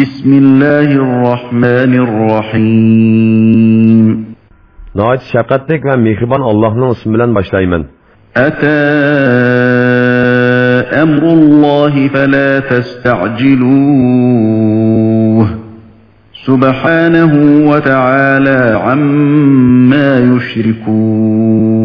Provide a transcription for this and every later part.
بسم الله الرحمن الرحيم نهايت شقتك ومهربان الله اسم بلن başlayman أتى أمر الله فلا تستعجلوه سبحانه وتعالى عما يشركون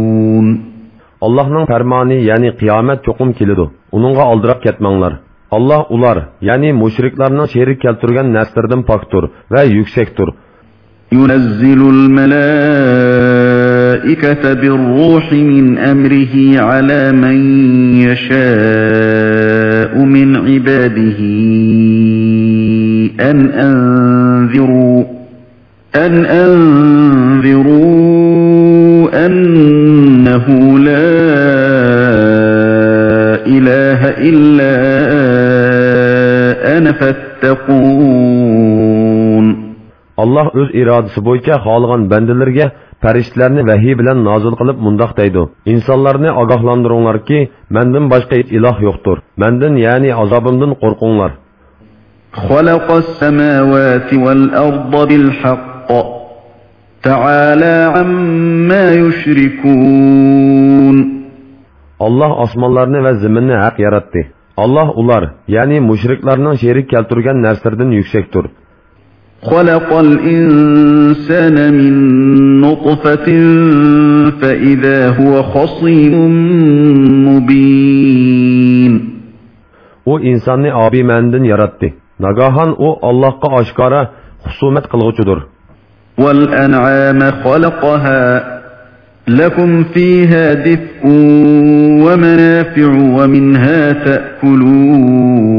Allah'ın fermanı yani kıyamet çokum kilidu. Onunla aldırıp ketmenler. Allah ular, yəni müşriklərinin şerik keltirgan nəslərdən paktur və yüksektur. ينزل الملائكة بالروح من أمره على من يشاء من عباده أن أنذروا أن أنذروا Allah öz iradəsi boyunca xalığan bəndələrə fəriştələrini vəhiy bilan nazil qılıb mundaq deydi. İnsanlarni ogohlantiringlar ki, mendan boshqa hech iloh yo'qdir. Mendan, ya'ni azobimdan qo'rqinglar. خلق السماوات والأرض بالحق تعالى عما يشركون Allah osmonlarni va zaminni haq yaratdi. Allah ular, ya'ni mushriklarning sherik keltirgan narsalardan yuksakdir. خلق الإنسان من نطفة فإذا هو خصيم مبين U insonni obi mandan yaratdi. Nagahan u Allohga oshkora husumat qilg'uchidir. والأنعام خلقها لكم فيها دفء ومنافع ومنها تأكلون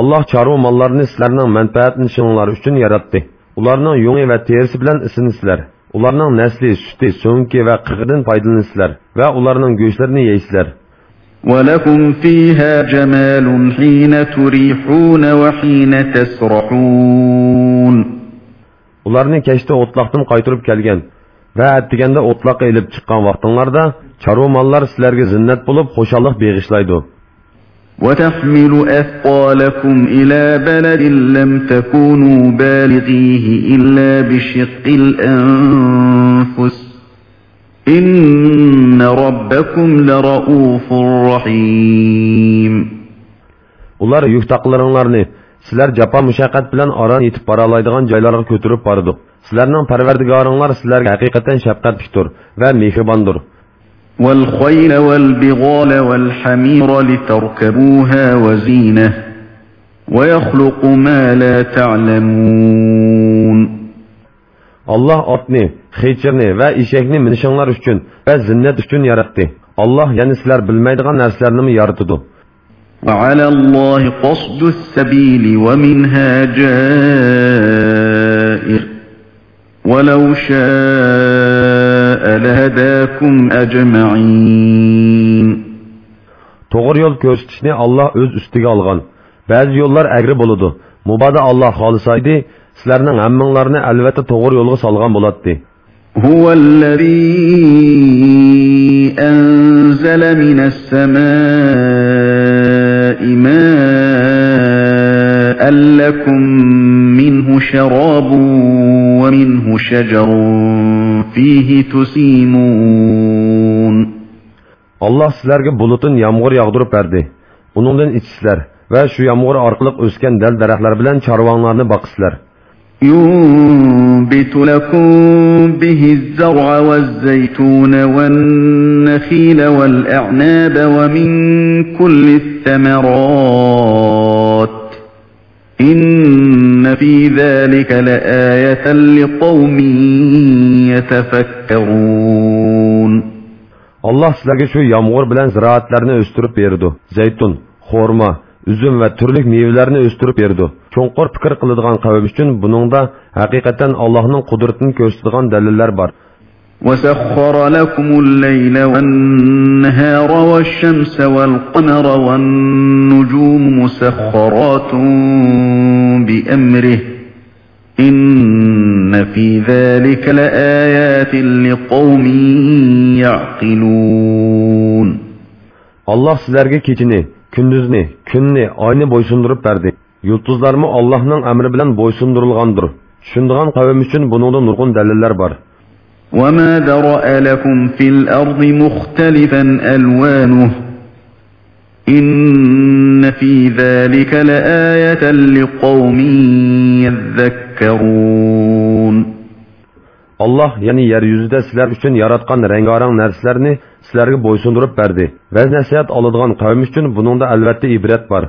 Allah chorva mollarni sizlarning manfaatini nishonlar uchun yaratdi. Ularning yungi va terisi bilan isinisizlar. Ularning nasli, suti, so'ngki va qig'idan foydalansizlar va ularning go'shtlarini yeysizlar. ولكم فيها جمال حين تريحون وحين تسرحون Ularni kechda o'tloqdan qaytirib kelgan va atdiganda o'tloqqa ilib chiqqan vaqtinglarda chorva mollar sizlarga zinnat bo'lib xushallik beg'ishlaydi. وتحمل أثقالكم إلى بلد لم تكونوا بالغيه إلا بشق الأنفس إن ربكم لرؤوف رحيم Ular yük taqlaringlarni sizlar jafo mushaqqat bilan oron yetib bora oladigan joylarga ko'tarib bordi. Sizlarning parvardigoringlar sizlarga haqiqatan shafqatlikdir va mehribondir. والخيل والبغال والحمير لتركبوها وزينة ويخلق ما لا تعلمون Allah otni, xechirni va eshakni minishinglar uchun va zinnat uchun yaratdi. Allah ya'ni sizlar bilmaydigan narsalarni yaratdi. وعلى الله قصد السبيل ومنها جائر ولو شاء لهداكم أجمعين To'g'ri yo'l ko'rsatishni Alloh o'z ustiga olgan. Ba'zi yo'llar agri bo'ladi. Mubodo Alloh xolisaydi, sizlarning hammanglarni albatta to'g'ri yo'lga solgan bo'ladi. هو الذي أنزل من السماء ماء لكم منه شراب ومنه شجر فيه تسيمون Allah sizlarga bulutun yağmur yağdırıp berdi. Bunundan içsizlar ve şu yağmur orqali o'sgan dal daraxtlar bilan chorvonlarni boqisizlar. ينبت لكم به الزرع والزيتون والنخيل والأعناب ومن كل الثمرات إن في ذلك لآية لقوم يتفكرون Allah sizlarga shu yağmur bilan ziroatlarni o'stirib berdi. Zaytun, xurmo, üzüm va turli mevalarni o'stirib berdi. Cho'nqur fikr qiladigan qavm uchun buningda haqiqatan Allohning qudratini ko'rsatadigan dalillar bor. وسخر لكم الليل والنهار والشمس والقمر والنجوم مسخرات بأمره إن في ذلك لآيات لقوم يعقلون Allah sizlarga kechini, kunduzni, kunni, oyni bo'ysundirib berdi. Yıldızlarmı Allah'ın emri bilen boysundurilgandır. Tushundigan qavm uchun buningda nurg'un dalillar bor. وما ذرأ لكم في الأرض مختلفا ألوانه إن في ذلك لآية لقوم يذكرون Allah yani yeryüzüde sizler üçün yaratkan rengarenk narsalarni sizlerge boysundurup berdi. Ve nasihat aladigan qavm üçün buningda albatta ibret var.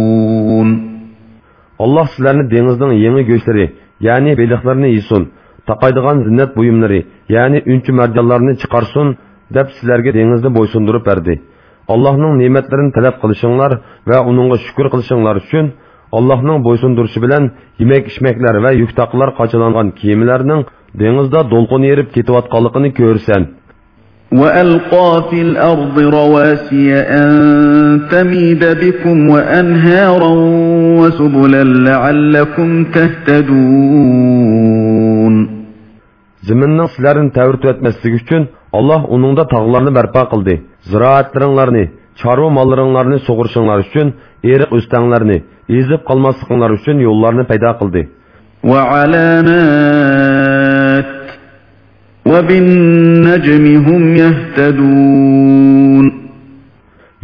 Allah sizlarni dengizning yangi go'shlari, ya'ni beliqlarni yesin, taqaydigan zinnat buyumlari, ya'ni unchi marjonlarni chiqarsin deb sizlarga dengizni bo'ysundirib berdi. Allohning ne'matlarini talab qilishinglar va uningga shukr qilishinglar uchun Allohning bo'ysundirishi bilan yemak-ichmaklar va yuk taqlar qochalangan kiyimlarning dengizda do'lqin yerib ketayotganligini ko'rsan. وألقى في الأرض رواسي أن تميد بكم وأنهارا وسبلا لعلكم تهتدون Ziminning sizlarni ta'virtib etmasligi uchun Alloh uningda tog'larni barpo qildi. Ziroatlaringlarni, chorva mollaringlarni sug'urishinglar uchun eriq o'stanglarni, ezib qolmasliklaringlar uchun yo'llarni paydo qildi. وعلامات وبالنجم هم يهتدون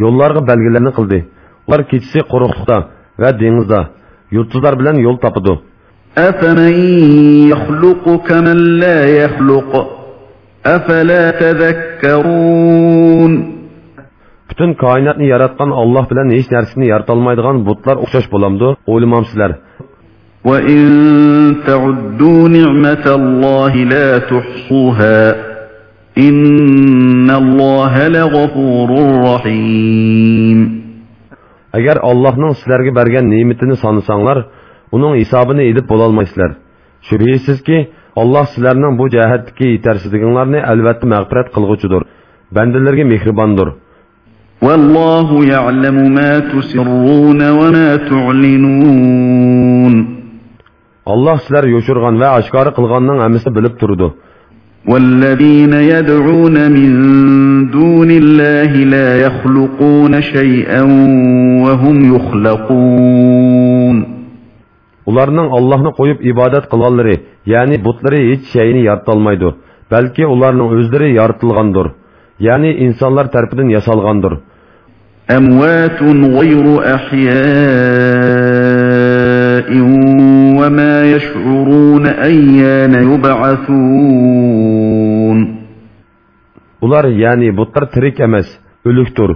Yo'llarga belgilarni qildi. Ular kechisi quruqlikda va dengizda yulduzlar bilan yo'l topadi. أفمن يخلق كمن لا يخلق أفلا تذكرون Bütün koinotni yaratgan Alloh bilan hech narsani yarata olmaydigan butlar o'xshash bo'lamdi? O'ylamamsizlar. وإن تعدوا نعمة الله لا تحصوها إن الله لغفور رحيم Agar Allohning sizlarga bergan ne'matini sanasanglar, uning hisobini edib bo'la olmaysizlar. Shubhisizki, Alloh sizlarning bu jihatdagi yetarsizliginglarni albatta mag'firat qilg'uchidir. Bandalarga mehribondir. والله يعلم ما تسرون وما تعلنون Alloh sizlar yo'shirgan va oshkora qilganning hammasini bilib turdi. والذين يدعون من دون الله لا يخلقون شيئا وهم يخلقون Ularning Allohni qo'yib ibodat qilganlari, ya'ni butlari hech shayni yarata olmaydi, balki ularning o'zlari yaratilgandir. Ya'ni insonlar tarafidan yasalgandir. أموات غير أحياء وما يشعرون أيان يبعثون Ular ya'ni butlar tirik emas, o'likdir.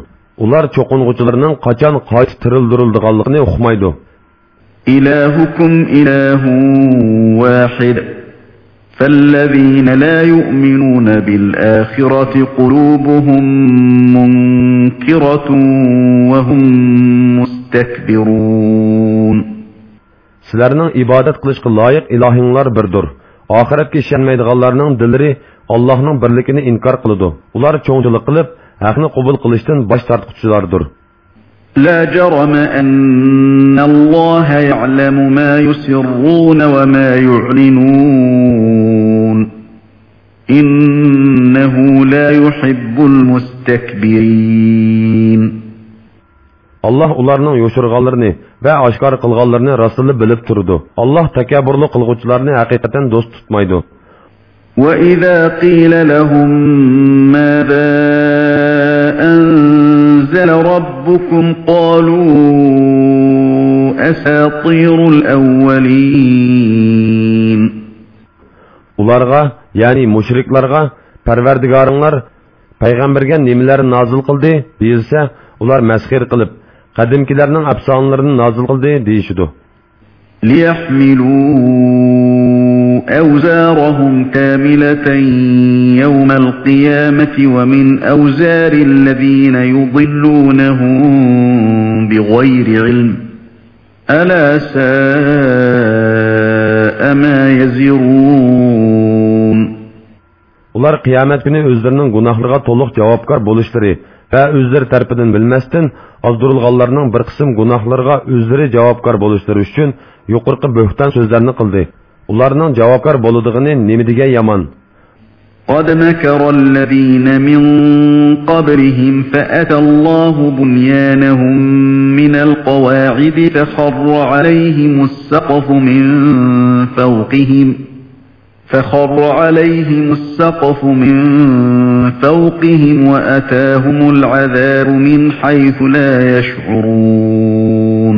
Ular cho'qing'uchilarning qachon qayta tirildirilganligini uqmaydi. إلهكم إله واحد فالذين لا يؤمنون بالآخرة قلوبهم منكرة وهم مستكبرون Sizlarning ibodat qilishga loyiq ilohinglar birdir. Oxiratga ishonmaydiganlarning dillari Allohning birligini inkor qiladi. Ular cho'ngchilik qilib, haqni qabul qilishdan bosh tortquchilardir. لا جرم أن الله يعلم ما يسرون وما يعلنون إنه لا يحب المستكبرين Allah ularning yo'shirganlarini va oshkor qilganlarini rasulni bilib turdi. Alloh takabburli qilguvchilarni haqiqatan do'st tutmaydi. وإذا قيل لهم ماذا أنزل ربكم قالوا أساطير الأولين Ularga, ya'ni mushriklarga Parvardigoringlar payg'ambarga nimalarni nozil qildi deyilsa, ular masxir qilib, قدم کلرنن افسانلرن نازل قلدی دیشدو لیحملو اوزارهم کاملتا یوم القیامت ومن اوزار الذین یضلونهم بغیر علم الا ساء ما یزیرون اولار قیامت کنی ازدرنن گناهلغا طلق جوابکار بولشتری va o'zlari tarafidan bilmasdan ozdirilganlarning bir qism gunohlariga o'zlari javobgar bo'lishlari uchun yuqorqi bo'hton so'zlarni qildi ularning javobgar bo'ladigini nima degan yomon قد مكر الذين من قبلهم فأتى الله بنيانهم من القواعد فخر عليهم السقف من فوقهم فخر عليهم السقف من فوقهم وأتاهم العذاب من حيث لا يشعرون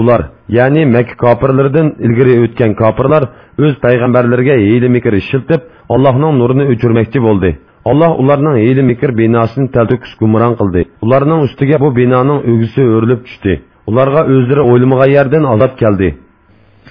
ular ya'ni makka kofirlaridan ilgari o'tgan kofirlar o'z payg'ambarlariga hiyla mikr ishiltib allohning nurini o'chirmoqchi bo'ldi alloh ularning hiyla mikr binosini talto'kis gumron qildi ularning ustiga bu binoning o'gisi o'rilib tushdi ularga o'zlari o'ylamagan yerdan azob keldi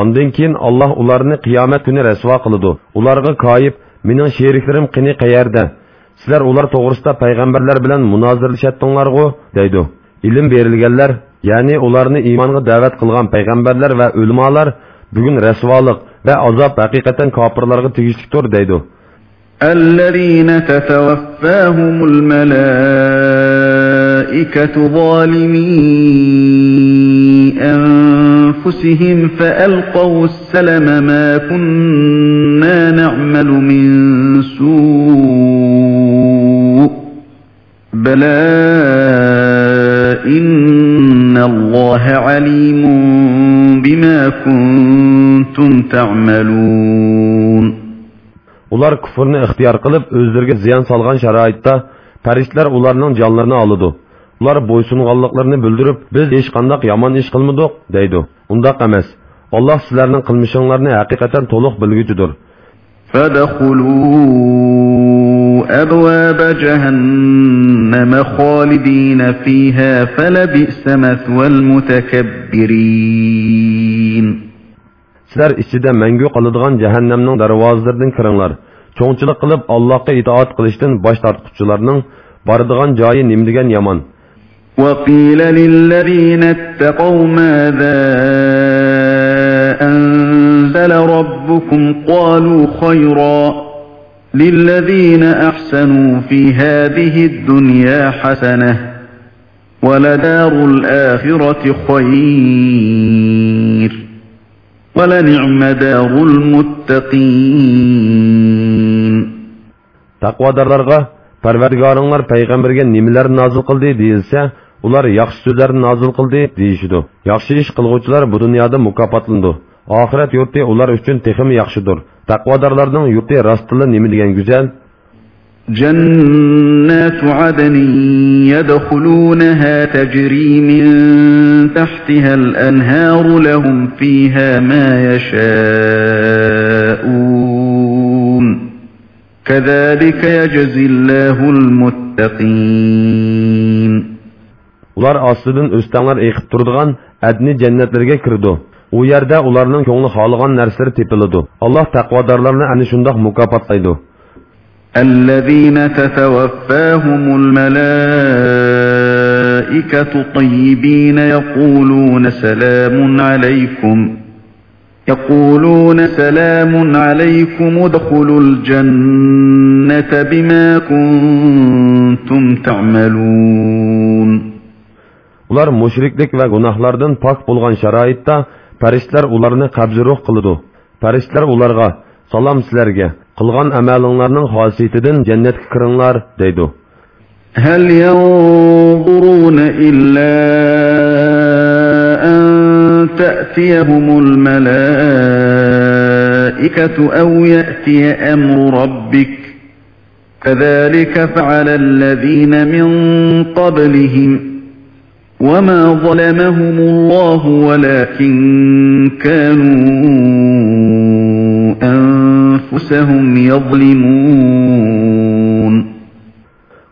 Ondan keyin Alloh ularni qiyomat kuni rasvo qiladi. Ularga koyib, mening sheriklarim qini qayerda? Sizlar ular to'g'risida payg'ambarlar bilan munozirlashatdinglar-ku, deydi. Ilm berilganlar, ya'ni ularni iymonga da'vat qilgan payg'ambarlar va ulamolar bugun rasvolik va azob haqiqatan kofirlarga tegishlidir, deydi. الذين تتوفاهم الملائكة ظالمي أنفسهم فألقوا السلم ما كنا نعمل من سوء بلى إن الله عليم بما كنتم تعملون ular kufrni ixtiyor qilib o'zlariga ziyon solgan sharoitda farishtalar ularning jonlarini oladi ular bo'ysunganliklarini bildirib biz hech qandoq yomon ish qilmadik deydi undoq emas alloh sizlarning qilmishinglarni haqiqatan to'liq bilguchidir فادخلوا أبواب جهنم خالدين فيها فلبئس مثوى المتكبرين sizlar ichida mangu qoladigan jahannamning darvozalaridan kiringlar cho'ngchilik qilib allohga itoat qilishdan bosh tortquchilarning boradigan joyi nim degan yomon وقيل للذين اتقوا ماذا أنزل ربكم قالوا خيرا للذين أحسنوا في هذه الدنيا حسنة ولدار الآخرة خير ولنعم دار المتقين. taqvodorlarga parvardigoringlar payg'ambarga nimalar nozil qildi deyilsa ular yaxshi so'zlar nozil qildi deyishidi yaxshi ish qilg'uvchilar bu dunyoda mukofotlandi oxirat yurti ular uchun texim yaxshidir taqvodorlarning yurti rostila nima degan go'zal جنات عدن يدخلونها تجري من تحتها الأنهار لهم فيها ما يشاءون كذلك يجزي الله المتقين ular ostidan o'stanlar eqib turadigan adni jannatlarga kirdi u yerda ularning ko'ngli xohlagan narsalar tepiladi alloh taqvodorlarni ana shundoq mukofotlaydi الذين تتوفاهم الملائكة طيبين يقولون سلام عليكم يقولون سلام عليكم ادخلوا الجنة بما كنتم تعملون ular mushriklik va gunohlardan pok bo'lgan sharoitda farishtalar ularni qabzi ruh qiladi farishtalar ularga salom sizlarga qilgan amalinglarning xosiyatidan jannatga kiringlar deydi هل ينظرون إلا أن تأتيهم الملائكة أو يأتي أمر ربك كذلك فعل الذين من قبلهم وما ظلمهم الله ولكن كانوا أنفسهم يظلمون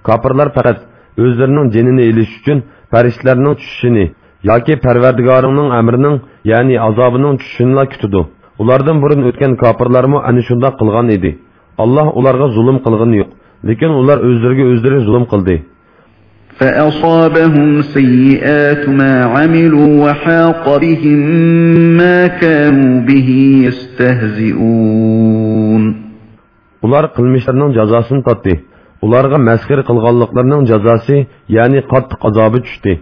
Kafirlar faqat o'zlarining jinini elish uchun farishtalarning tushishini yoki Parvardigoringning amrining, ya'ni azobining tushishini kutidi. Ulardan burun o'tgan kofirlarmo ana shunday qilgan edi. Alloh ularga zulm qilgani yo'q, lekin ular o'zlariga o'zlari zulm qildi. فأصابهم سيئات ما عملوا وحاق بهم ما كانوا به يستهزئون Ular qilmishlarining jazosini totdi. Ularga masxir qilganliklarining jazosi, ya'ni qattiq azobi tushdi.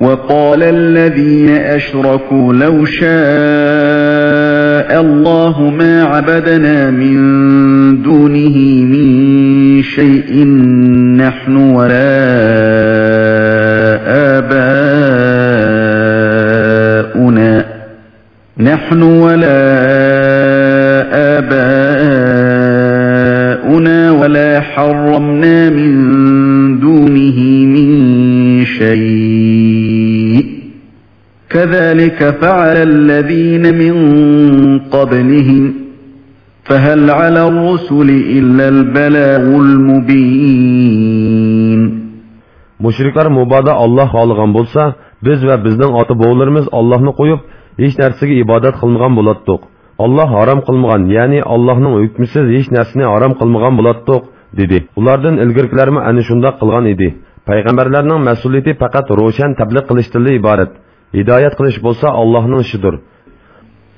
وقال الذين أشركوا لو شاء الله ما عبدنا من دونه من شيء نحن ولا آباؤنا. نحن ولا آباؤنا ولا حرمنا من دونه من شيء. كذلك فعل الذين من قبلهم. فهل على الرسل إلا البلاغ المبين Mushriklar mubodo Alloh xohlagan bo'lsa, biz va bizning ota-bobolarimiz Allohni qo'yib, hech narsaga ibodat qilmagan bo'latdiq. Alloh harom qilmagan, ya'ni Allohning hukmisiz hech narsani harom qilmagan bo'latdiq, dedi. Ulardan ilgirkilarmi ana shunday qilgan edi. Payg'ambarlarning mas'uliyati faqat ro'shan tabliq qilishdan iborat. Hidoyat qilish bo'lsa Allohning ishidir.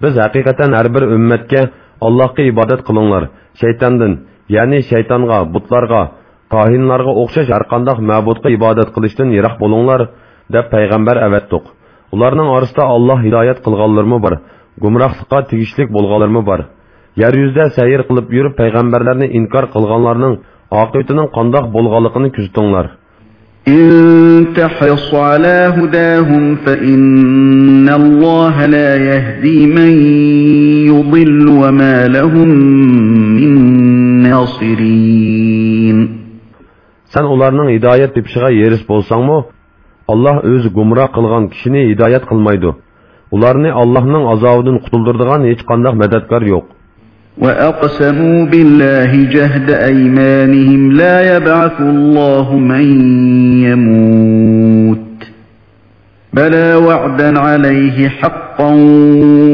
Har bir ummatga Allohga ibodat qilinglar. Shaytondan, ya'ni shaytonga, butlarga, qohinlarga o'xshash har qanday ma'budga ibodat qilishdan yiroq bo'linglar deb payg'ambar avatdiq. Ularning orasida Alloh hidoyat qilganlarmi bor, gumrohlikqa tegishlik bo'lganlarmi bor. Yer yuzida sayr qilib yurib payg'ambarlarni inkor qilganlarning oqibatining qandoq bo'lganligini kuzatinglar. إن تحرص على هداهم فإن الله لا يهدي من يضل وما لهم من ناصرين Sen ularning hidoyat tepishiga yeris bo'lsangmi, Alloh o'zi gumroh qilgan kishini hidoyat qilmaydi. Ularni Allohning azobidan qutuldiradigan hech qanday madadkor yo'q. وأقسموا بالله جهد أيمانهم لا يبعث الله من يموت بلى وعدا عليه حقا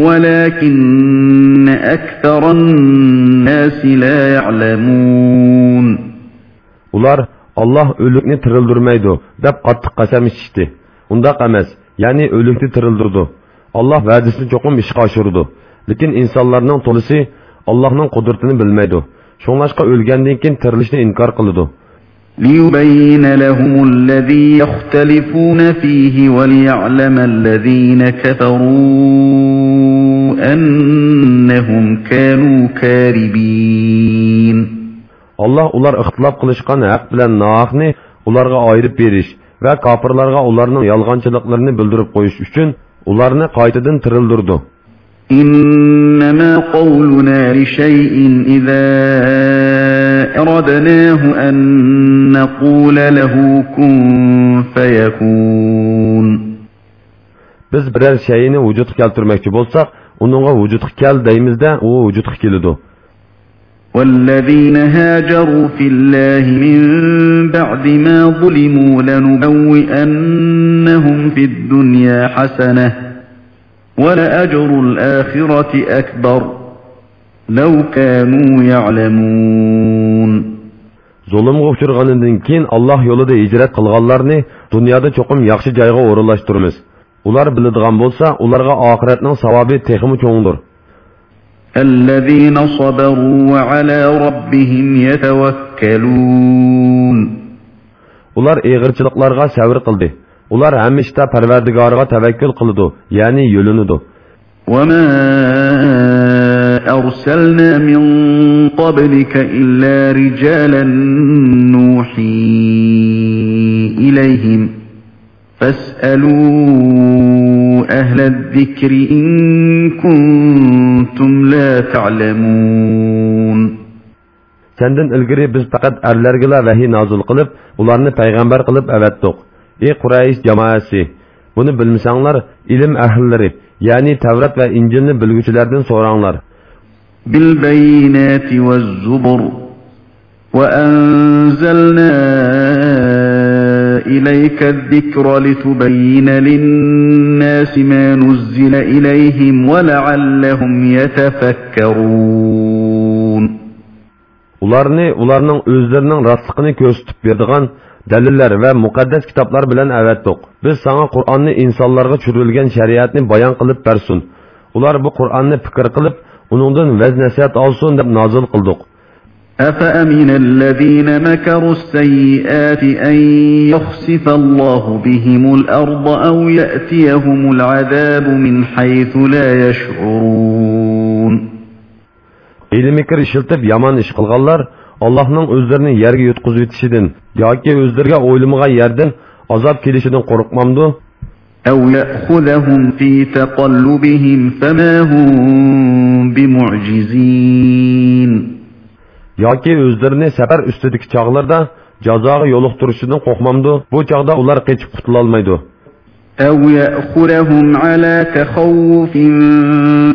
ولكن أكثر الناس لا يعلمون Ular Allah ölükni tirildirmeydi deb qattiq qasam ichishdi. Undaq emas, ya'ni ölükni tirildirdi. Allah va'dasini cho'qim ishga oshirdi. Lekin insonlarning to'lisi Allohning qudratini bilmaydi. Shunlashqa o'lgandan keyin tirilishni inkor qiladi. ليبين لهم الذي يختلفون فيه وليعلم الذين كفروا أنهم كانوا كاربين Allah ular ixtilof qilishgan haq bilan nohaqni ularga ayirib berish va kofirlarga ularning yolg'onchiliklarini bildirib qo'yish uchun ularni qaytadan tirildirdi. إنما قولنا لشيء إذا أردناه أن نقول له كن فيكون Biz biror shayni vujudga keltirmoqchi bo'lsak, uningga vujudga kel deymizda, u vujudga keladi. والذين هاجروا في الله من بعد ما ظلموا لنبوئنهم في الدنيا حسنة ولأجر الآخرة أكبر لو كانوا يعلمون Zulmga uchirganidan keyin Alloh yo'lida hijrat qilganlarni dunyoda cho'qim yaxshi joyga o'rinlashtiramiz. Ular biladigan bo'lsa, ularga oxiratning savobi texmi cho'ngdir. الذين صبروا وعلى ربهم يتوكلون Ular eg'irchiliklarga sabr qildi. Ular hamishda Parvardigoriga tavakkul qiladi, ya'ni yo'linidi. وما أرسلنا من قبلك إلا رجالا نوحي إليهم فاسألوا أهل الذكر إن كنتم لا تعلمون Senden ilgari biz faqat erlargila vahiy nozil qilib, ularni payg'ambar qilib avatdiq. Ey Quraysh jamoasi, buni bilmasanglar, ilm ahllari, ya'ni Tavrat va Injilni bilguvchilardan so'ranglar. بالبينات والزبر وأنزلنا إليك الذكر لتبين للناس ما نزل إليهم ولعلهم يتفكرون ularni ularning o'zlarining rostligini ko'rsatib beradigan دلیل‌ها و مقدس کتاب‌ها را بلند اعلام دوک. سعی کرآنی انسان‌ها را چرولگن شریعتی بیان کلیب پرسون. اولار بو کرآنی فکر کلیب، اوندن وز نسیت آلسون دب نازل کلیدوک. أفأمن الذين مكروا السيئات أن يخسف الله بهم الأرض أو يأتيهم العذاب من حيث لا يشعرون. إلى مكر شلت بيمان إشقلقلار. qilganlar allohning o'zlarini yerga yutqizib yetishidan yoki o'zlariga o'ylamagan yerdan azob kelishidan qo'rqmamdu أو يأخذهم في تقلبهم فما هم بمعجزين yoki o'zlarini safar ustidagi chog'larda jazoga yo'liqtirishidan qo'rqmamdu bu chog'da ular qechib qutulolmaydi أو يأخذهم على تخوف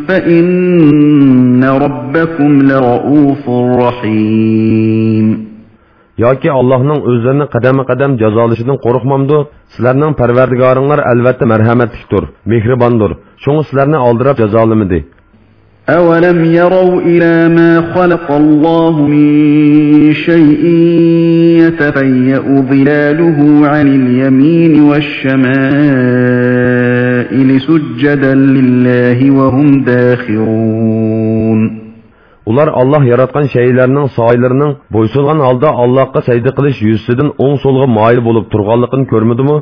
فإن ربكم لرؤوف رحيم yoki allohning o'zlarini qadama qadam jazolashidan qo'rqmamdu sizlarning parvardigoringlar albatta marhamatlikdir mehribondir shunga sizlarni oldirab jazolamidi أولم يروا إلى ما خلق الله من شيء يتفيأ ظلاله عن اليمين والشمائل سجدا لله وهم داخرون ular olloh yaratgan shaylarning soylarining bo'ysungan holda allohga sajda qilish yuzsidan o'ng so'lga moyil bo'lib turganligini ko'rmadimi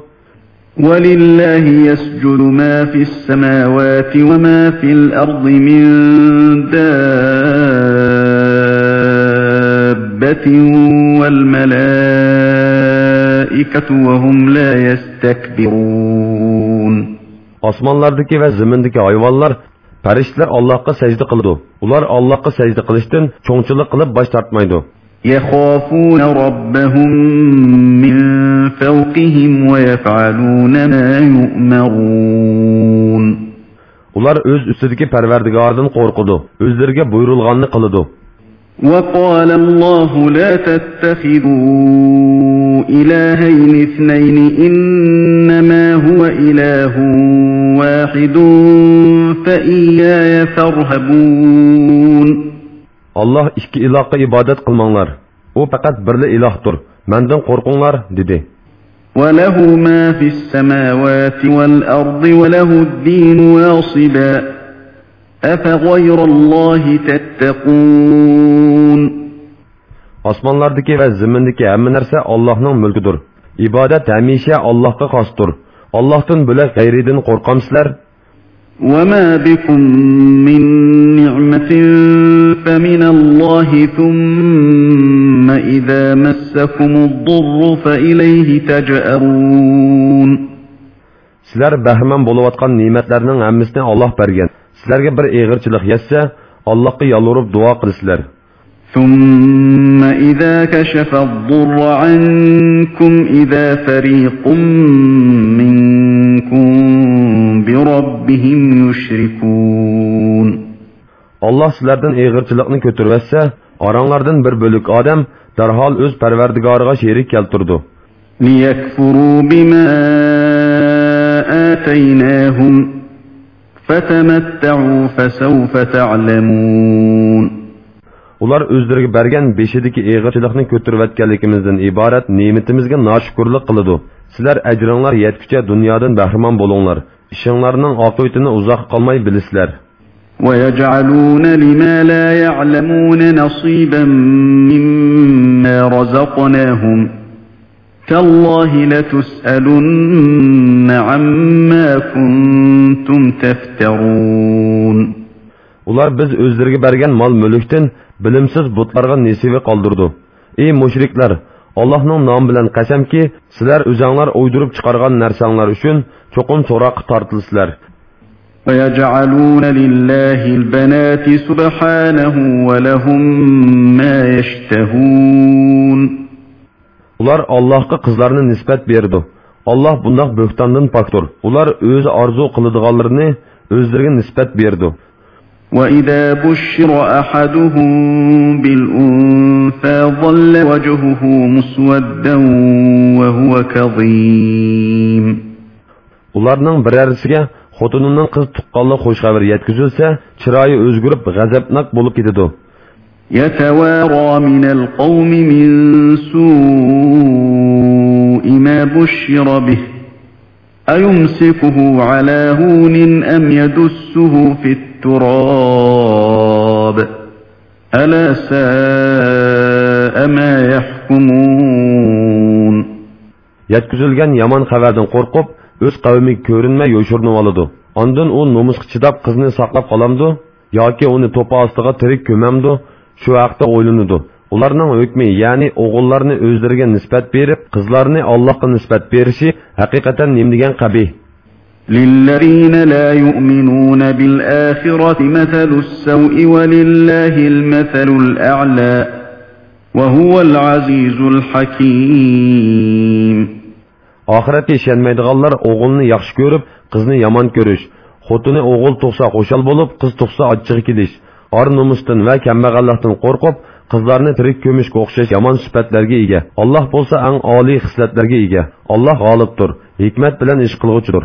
ولله يسجد ما في السماوات وما في الأرض من دابة والملائكة وهم لا يستكبرون osmonlardagi va zimindagi hayvonlar farishtalar allohga sajda qiladi ular allohga sajda qilishdan cho'ngchilik qilib bosh tortmaydi يخافون ربهم من فوقهم ويفعلون ما يؤمرون. Ular o'z ustidagi parvardigordan qo'rqidi o'zlariga buyurilganni qiladi وقال الله لا تتخذوا إلهين اثنين إنما هو إله واحد فإياي فارهبون. Alloh ikki ilohga ibodat qilmanglar u faqat birli ilohdir mandan qo'rqinglar dedi وله ما في السماوات والأرض وله الدين واصبا أفغير الله تتقون osmonlardagi va zimindagi hamma narsa allohning mulkidir ibodat hamisha allohga xosdir allohdan bo'lak g'ayridan qo'rqamsizlar وما بكم من نعمة فمن الله ثم إذا مسكم الضر فإليه تجأرون سلر بهمن بولواتقان نعمتلرنن عمسنا الله برگن سلرگ بر ايغرچلق يسا الله قي يالورب دعا قلسلر ثم إذا كشف الضر عنكم إذا فريق منكم بربهم يشركون alloh sizlardan eg'irchilikni ko'tarvatsa oranglardan bir bo'lik odam darhol o'z parvardigoriga sherik keltirdi ليكفروا بما آتيناهم فتمتعوا فسوف تعلمون ular o'zlariga bergan beshidagi eg'irchilikni ko'tarayotganligimizdan iborat ne'matimizga noshukurlik qiladi sizlar ajringlar yetguncha dunyodan bahramon bo'linglar Ishinglarning oqibatini uzoq qolmay bilasizlar ويجعلون لما لا يعلمون نصيبا مما رزقناهم تالله لتسألن عما كنتم تفترون ular biz o'zlariga bergan mol mulkdan bilimsiz butlarga nesibi qoldirdi ey mushriklar allohning nomi bilan qasamki sizlar o'zanglar o'ydirib chiqargan narsanglar uchun cho'qim so'roqqa tortilsizlar ويجعلون لله البنات سبحانه ولهم ما يشتهون ular allohga qizlarni nisbat berdi olloh bundoq bo'xtondan pokdir ular o'zi orzu qiladiganlarini o'zlariga nisbat berdi وإذا بشر أحدهم بالأنثى ظل وجهه مسودا وهو كظيم ularning birarisiga xotinining qiz tuqqanlik xush xabar yetkazilsa chiroyi o'zgarib g'azabnok bo'lib ketadi يتوارى من القوم من سوء ما بشر به أيمسكه على هون أم يدسه في التراب ألا ساء ما يحكمون yetkazilgan yomon xabardan qo'rqib o'z qavmiga ko'rinmay yo'shirinib oladi ondin u nomusga chidab qizni saqlab qolamdi yoki uni to'pa ostiga tirik ko'mamdi shu haqda o'ylanadi ularning hukmi ya'ni o'g'illarni o'zlariga nisbat berib qizlarni allohga nisbat berishi haqiqatan nim degan qabih للذين لا يؤمنون بالآخرة مثل السوء ولله المثل الأعلى وهو العزيز الحكيم oxiratga ishonmaydiganlar o'g'ilni yaxshi ko'rib qizni yomon ko'rish xotini o'g'il tug'sa qo'shal bo'lib qiz tug'sa achchig'i kelish or nomusdan va kambag'allikdan qo'rqib qizlarni tirik ko'mishga o'xshash yomon sifatlarga ega alloh bo'lsa ang oliy xislatlarga ega alloh g'olibdir hikmat bilan ish qilg'uchidir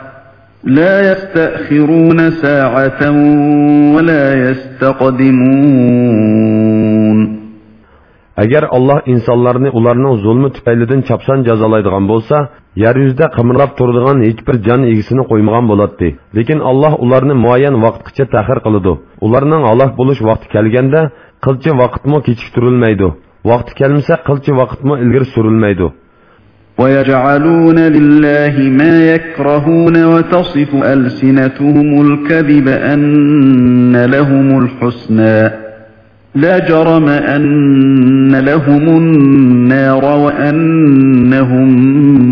لا يستأخرون ساعة ولا يستقدمون agar alloh insonlarni ularning zulmi tufaylidan chapsan jazolaydigan bo'lsa yer yuzida qimirlab turadigan hech bir jon egisini qo'ymagan bo'ladi lekin alloh ularni muayyan vaqtgacha tahir qiladi ularning halok bo'lish vaqti kelganda qilchi vaqtmi kechiktirilmaydi vaqti kelmasa qilchi vaqtmi ilgari surilmaydi ويجعلون لله ما يكرهون وتصف ألسنتهم الكذب أن لهم الحسنى لا جرم أن لهم النار وأنهم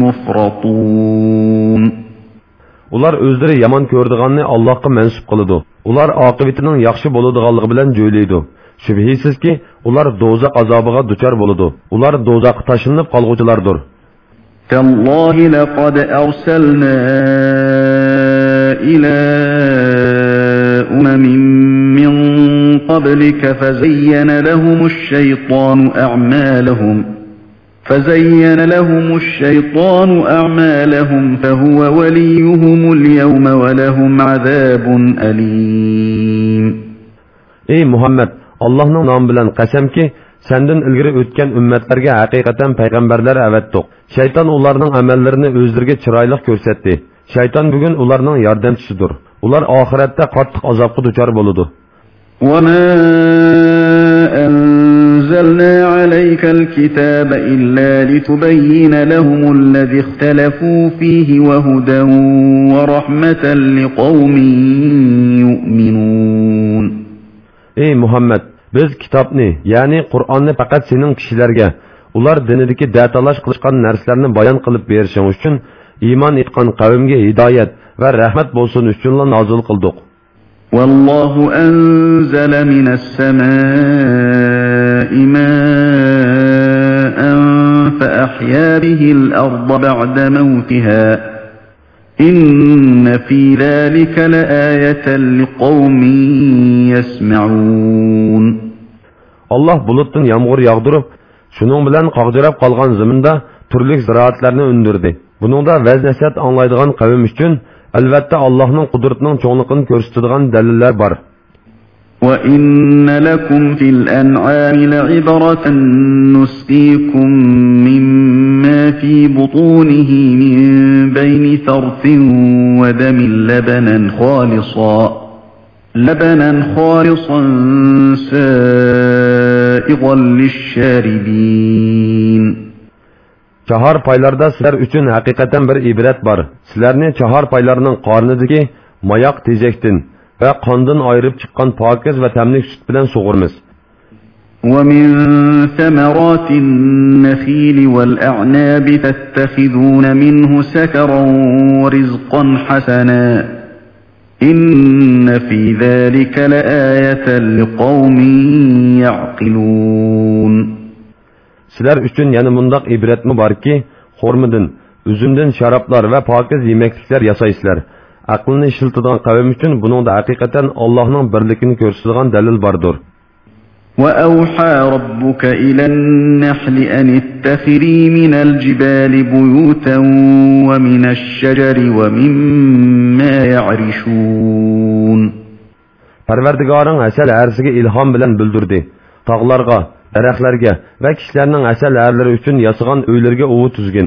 مفرطون ular o'zlari yomon ko'rdiganni allohga mansub qiladi ular oqibatining yaxshi bo'ladiganligi bilan jo'ylaydi shubhisizki ular do'zax azobiga duchor bo'ladi ular do'zaxga tashlanib qolg'uvchilardir تالله لقد أرسلنا إلى أمم من قبلك فزين لهم الشيطان أعمالهم فزين لهم الشيطان أعمالهم فهو وليهم اليوم ولهم عذاب أليم. ey muhammad allohning nomi bilan qasamki sandan ilgari o'tgan ummatlarga haqiqatan payg'ambarlar avatdiq shayton ularning amallarini o'zlariga chiroyli ko'rsatdi shayton bugun ularning yordamchisidir ular oxiratda qattiq azobga duchor bo'ladi وما أنزلنا عليك الكتاب إلا لتبين لهم الذي اختلفوا فيه وهدى ورحمة لقوم يؤمنون ey muhammad Biz kitobni, ya'ni Qur'onni faqat sening kishilarga, ular dinidagi datalash qilishgan narsalarni bayon qilib berishing uchun iymon etgan qavmga hidoyat va rahmat bo'lsin uchun nozil qildik. Vallohu anzala minas samaa'i ma'an fa ahya bihi al-ardha ba'da mawtiha. İnne fi zalika laayatan liqaumin yesmaun. Allah bulutdan yağmur yağdırıp, şunun bilan qaqdırab qalğan zaminda turli ziraatlarni undirdi. Buningda vaznashat anglaydigan qavm uchun albatta Allohning qudratining cho'ngligini ko'rsatadigan dalillar bor. وإن لكم في الأنعام لعبرة نسقيكم مما في بطونه من بين فرث ودم لبنا خالصا لبنا خالصا سائغا للشاربين Chahar paylarda sizlar uchun haqiqatan bir ibrat bor. Sizlarni chahar paylarning qornidagi mayoq tejekdin va qondan ayirib chiqqan pokiz va tamlik sut bilan sug'urmiz. ومن ثمرات النخيل والأعناب تتخذون منه سكرا ورزقا حسنا إن في ذلك لآية لقوم يعقلون Sizlar uchun yana mundaq ibratmi borki, xurmidan, üzümdən şarablar və pakiz yeməkliklər yasaysizlar. Aqlını işiltadigan qavm uchun buningda haqiqatan Allohning birligini ko'rsatadigan dalil bordir. وأوحى ربك إلى النحل أن اتخذي من الجبال بيوتا ومن الشجر ومما يعرشون Parvardigoring asal arsiga ilhom bilan bildirdi. Tog'larga, daraxtlarga va kishilarning asal arlari uchun yasagan uylarga uvi tuzgin.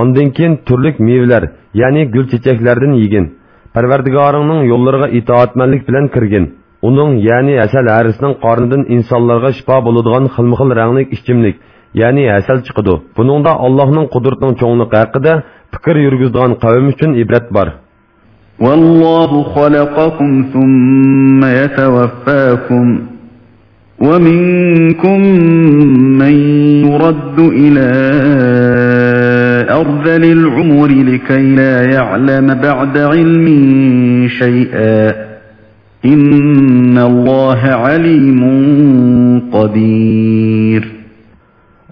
Ondan keyin turlik meyveler, ya'ni gul chechaklardan yegin. Parvardigoringning yo'llariga itoatmanlik bilan kirgin. Uning, ya'ni asal harisining qornidan insonlarga shifo bo'ladigan xilma-xil rangli ichimlik, ya'ni asal chiqadi. Buningda Allohning qudratining cho'ngligi haqida fikr yurgizadigan qavm uchun ibrat bor. والله خلقكم ثم يتوفاكم ومنكم من يرد إلى أرذل العمر لكي لا يعلم بعد علم شيئا إن الله عليم قدير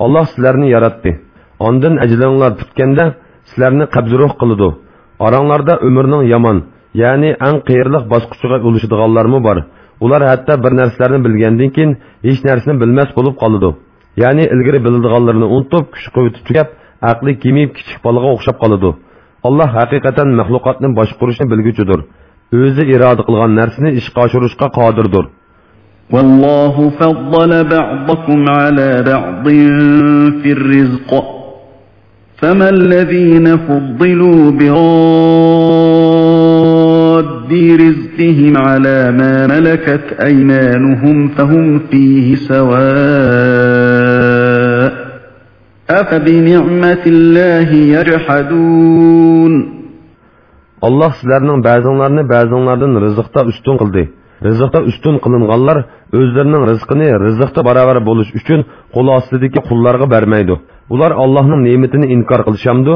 Allah sizlarni yaratdi. Ondan ajlinglar tutganda sizlarni qabzruh qiladi. Oranglarda umrning yomon, ya'ni eng qiyirliq bosqichiga ulashadiganlarmi bor. Ular hatto bir narsalarni bilgandan keyin hech narsani bilmas bo'lib qoladi. Ya'ni ilgari biladiganlarini unutib, kuch-quvvati tugab, aqli kemiyib kichik bolaga o'xshab qoladi. Alloh haqiqatan maxluqotni boshqarishni bilguchidir. O'zi iroda qilgan narsani ishga oshirishga qodirdir. والله فضل بعضكم على بعض في الرزق فما الذين فضلوا براد رزقهم على ما ملكت أيمانهم فهم فيه سواء Allah sizlərinin bəzənlərini bəzənlərdən rızıqda üstün qıldı. Rızıqda üstün qılınğanlar özlərinin rızqını rızıqda bərabər buluş üçün qol astidəki qullarına verməydi. Ular Allahın nemətini inkar qılışamdı.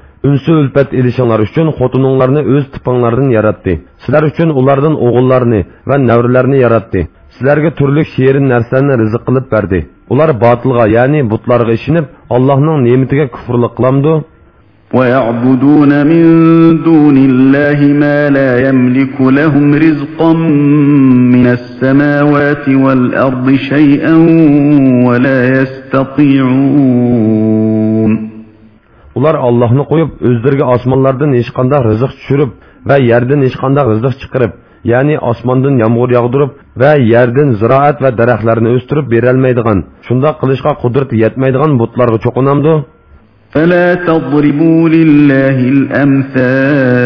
unsi ulpat elishinglar uchun xotininglarni o'z tipinglardan yaratdi. Sizlar uchun ulardan o'g'illarni va navrilarni yaratdi. Sizlarga turli sherin narsalarni rizq qilib berdi. Ular botilga, ya'ni butlarga ishinib, Allohning ne'matiga kufrlik qilamdi. ويعبدون من دون الله ما لا يملك لهم رزقا من السماوات والأرض شيئا ولا يستطيعون Ular Allohni qo'yib, o'zlariga osmonlardan hech qanday rizq tushirib va yerdan hech qanday rizq chiqarib, ya'ni osmondan yomg'ir yog'dirib va yerdan ziroat va daraxtlarni o'stirib berolmaydigan, shundoq qilishga qudrati yetmaydigan butlarga cho'qinamdi. فلا تضربوا لله الأمثال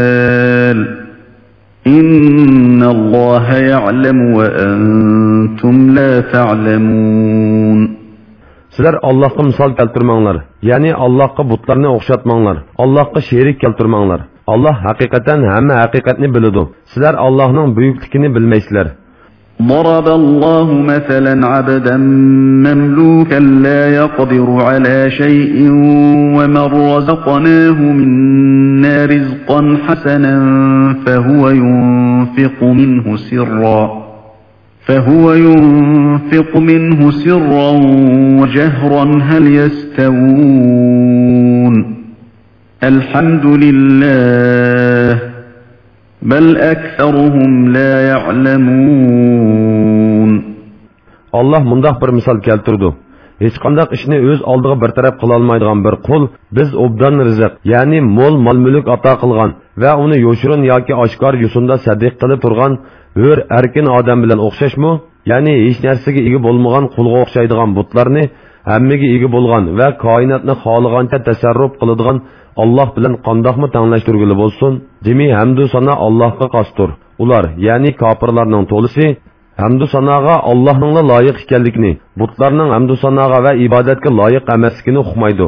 إن الله يعلم وأنتم لا تعلمون Sizlar Allohga misol keltirmanglar, ya'ni Allohga butlarni o'xshatmanglar, Allohga sherik keltirmanglar. alloh haqiqatan hamma haqiqatni biladi sizlar allohning buyukligini bilmaysizlar ضرب الله مثلا عبدا مملوكا لا يقدر على شيء ومن رزقناه منا رزقا حسنا فهو ينفق منه سرا فهو ينفق منه سرا وجهرا هل يستوون الحمد لله بل أكثرهم لا يعلمون Allah mundaq bir misol keltirdi. Hech qanday ishni o'z oldiga bartaraf qila olmaydigan bir qul biz obdan rizq, ya'ni mo'l mol-mulk ato qilgan va uni yoshirin yoki oshkor yusunda sadiq qilib turgan өр erkin odam bilan o'xshashmi ya'ni hech narsaga ega bo'lmagan qulga o'xshaydigan butlarni hammaga ega bo'lgan va koinotni xohlagancha tasarruf qiladigan olloh bilan qandoqmi tanglashtirgili bo'lsin jimi hamdu sano allohga qastur ular ya'ni kofirlarning to'lisi hamdu sanoga allohning loyiq ekanligini butlarning hamdu sanoga va ibodatga loyiq emasligini uqmaydi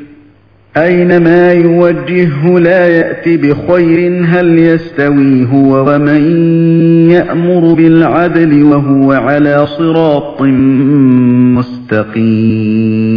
أينما يوجهه لا يأتي بخير هل يستوي هو ومن يأمر بالعدل وهو على صراط مستقيم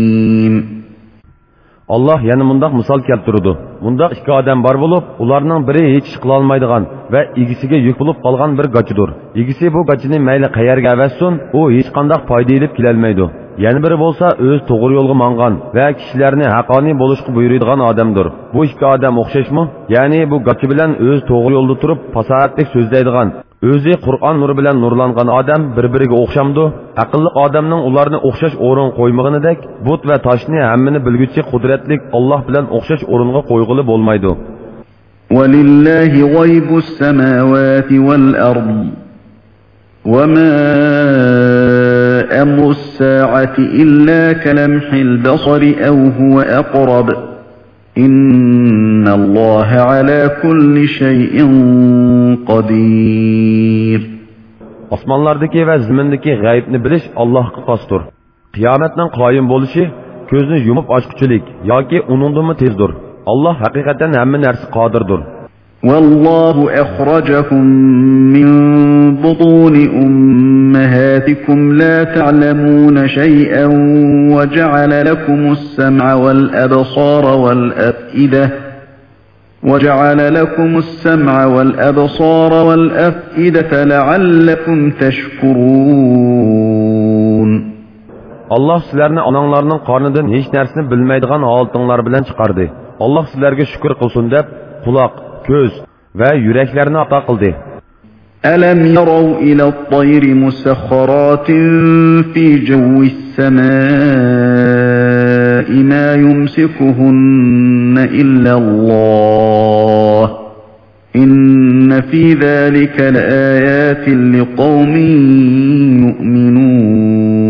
Allah yana mundaq misol keltirdi. Mundaq ikki odam bor bo'lib, ularning biri hech ish qila olmaydigan va egisiga yuk bo'lib qolgan bir gachidir. Egisi bu gachini mayli qayerga avassun, u hech qanday foyda elib kelolmaydi. Yana biri bo'lsa, o'z to'g'ri yo'lga mangan va kishilarni haqqoniy bo'lishga buyuradigan odamdir. Bu ikki odam o'xshashmi? Ya'ni bu gachi bilan o'z to'g'ri yo'lda turib, fasohatlik so'zlaydigan o'zi qur'on nuri bilan nurlangan odam bir biriga o'xshamdi aqlli odamning ularni o'xshash o'rin qo'ymaganidek but va toshni hammani bilguchi qudratlik olloh bilan o'xshash o'ringa qo'yg'ili bo'lmaydi ولله غيب السماوات والأرض وما أمر الساعة إلا كلمح البصر أو هو أقرب إن الله على كل شيء قدير osmonlardagi va zimindagi g'aybni bilish allohga xosdir qiyomatning qoyim bo'lishi ko'zni yumib ochquchilik yoki uningdimi tezdir alloh haqiqatan hamma narsa qodirdir والله أخرجكم من بطون أمهاتكم لا تعلمون شيئا وجعل لكم السمع والأبصار والأفئدة وجعل لكم السمع والأبصار والأفئدة لعلكم تشكرون الله sizlərini ananlarının qarnından heç nərsini bilməyidən altınlar bilən çıxardı. Allah sizlərə şükür qılsın deyə qulaq, ko'z va yuraklarni ato qildi ألم يروا إلى الطير مسخرات في جو السماء ما يمسكهن إلا الله إن في ذلك لآيات لقوم يؤمنون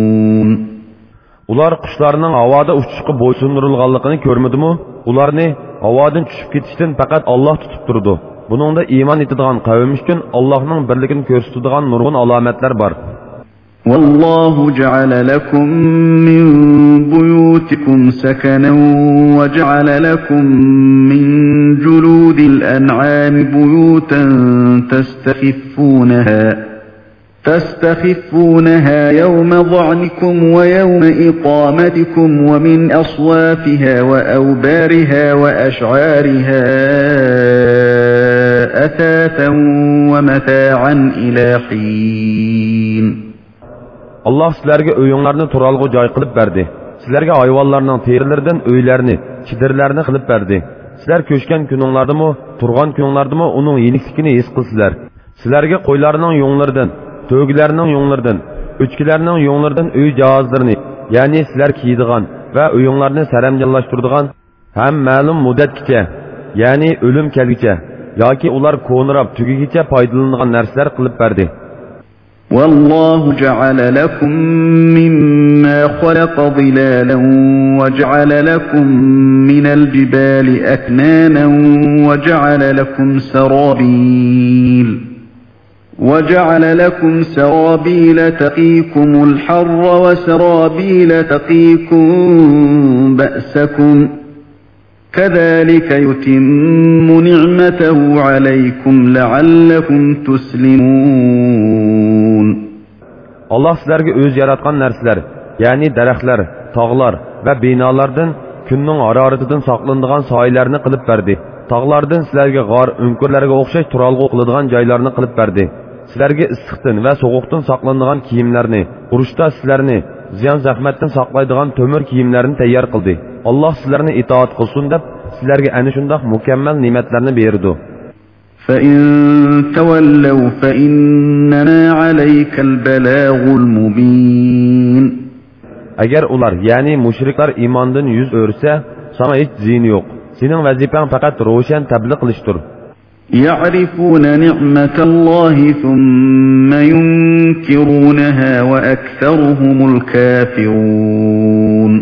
ular qushlarning havoda uchishga bo'ysundirilganligini ko'rmadimi ularni havodan tushib ketishdan faqat olloh tutib turdi buningda iymon etadigan qavm uchun allohning birligini ko'rsatadigan nurg'un alomatlar bor والله جعل لكم من بيوتكم سكنا وجعل لكم من جلود الأنعام بيوتا تستخفونها تستخفونها يوم ظعنكم ويوم إقامتكم ومن أصوافها وأوبارها وأشعارها أثاثا ومتاعا إلى حين alloh sizlarga uyinglarni turalg'u joy qilib berdi sizlarga hayvonlarning terilaridan uylarni chidirlarni qilib berdi sizlar ko'chgan kuninglardimi turgan kuninglardimi uning yenikligini his qilsizlar sizlarga qo'ylarning yo'nlaridan to'gilarning yo'nlaridan o'chkilarning yo'nlaridan uy jihozlarini ya'ni sizlar kiydigan va uyinglarni saramjonlashtiradigan ham ma'lum muddatgacha ya'ni o'lim kelgicha yoki ular ko'nirab tugigicha foydalanadigan narsalar qilib berdi والله جعل لكم مما خلق ظلالا وجعل لكم من الجبال أكنانا وجعل لكم سرابيل وجعل لكم سرابيل تقيكم الحر وسرابيل تقيكم بأسكم كذلك يتم نعمته عليكم لعلكم تسلمون Allah sizlarga o'zi yaratgan narsalar, ya'ni daraxtlar, tog'lar va binolardan kunning haroratidan saqlanadigan soylarni qilib berdi. Tog'lardan sizlarga g'or, o'nkurlarga o'xshash turalg'u qiladigan joylarni qilib berdi. Sizlarga issiqdan va sovuqdan saqlanadigan kiyimlarni, urushda sizlarni ziyon zahmatdan saqlaydigan to'mir kiyimlarni tayyor qildi. alloh sizlarni itoat qilsin deb sizlarga ana shundoq mukammal ne'matlarni berdi فإن تولوا فإنما عليك البلاغ المبين agar ular ya'ni mushriklar iymondan yuz o'rsa sana hech ziyni yo'q sening vazifang faqat ro'shan tabliq qilishdir يعرفون نعمة الله ثم ينكرونها وأكثرهم الكافرون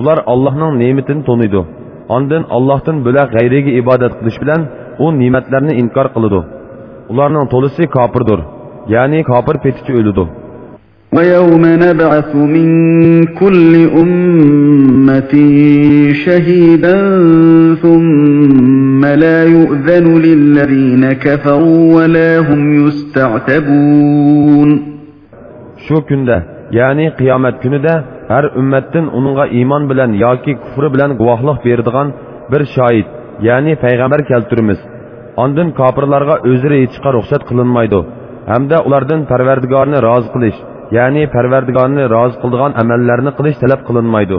ular allohning ne'matini to'niydi ondin allohdan bo'lak g'ayriga ibodat qilish bilan u ne'matlarni inkor qiladi ularning to'lisi kofirdir ya'ni kofir petichi o'lidi ويوم نبعث من كل أمة شهيدا ثم لا يؤذن للذين كفروا ولا هم يستعتبون شو كنده يعني قيامت كنده har ummatdan uningga iymon bilan yoki kufri bilan guvohlik beradigan bir shoid ya'ni payg'ambar keltiramiz ondin kofirlarga o'zlari yetishga ruxsat qilinmaydi hamda ulardan parvardigorni rozi qilish ya'ni parvardigorni rozi qiladigan amallarni qilish talab qilinmaydi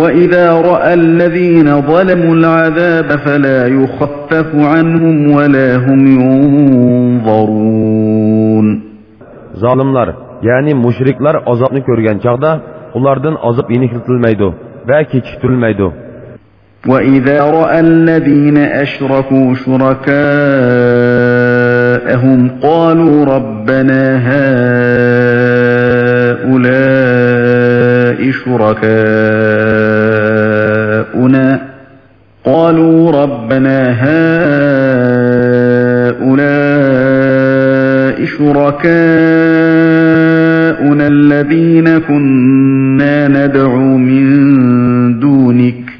وإذا رأى الذين ظلموا العذاب فلا يخفف عنهم ولا هم ينظرون ظالمlar ya'ni mushriklar azobni ko'rgan chog'da ulardan azob yenikitilmaydi va kechiktirilmaydi وإذا رأى الذين أشركوا شركاءهم قالوا ربنا هؤلاء شركاؤنا قالوا ربنا هؤلاء شركاؤنا الذين كنا ندعو من دونك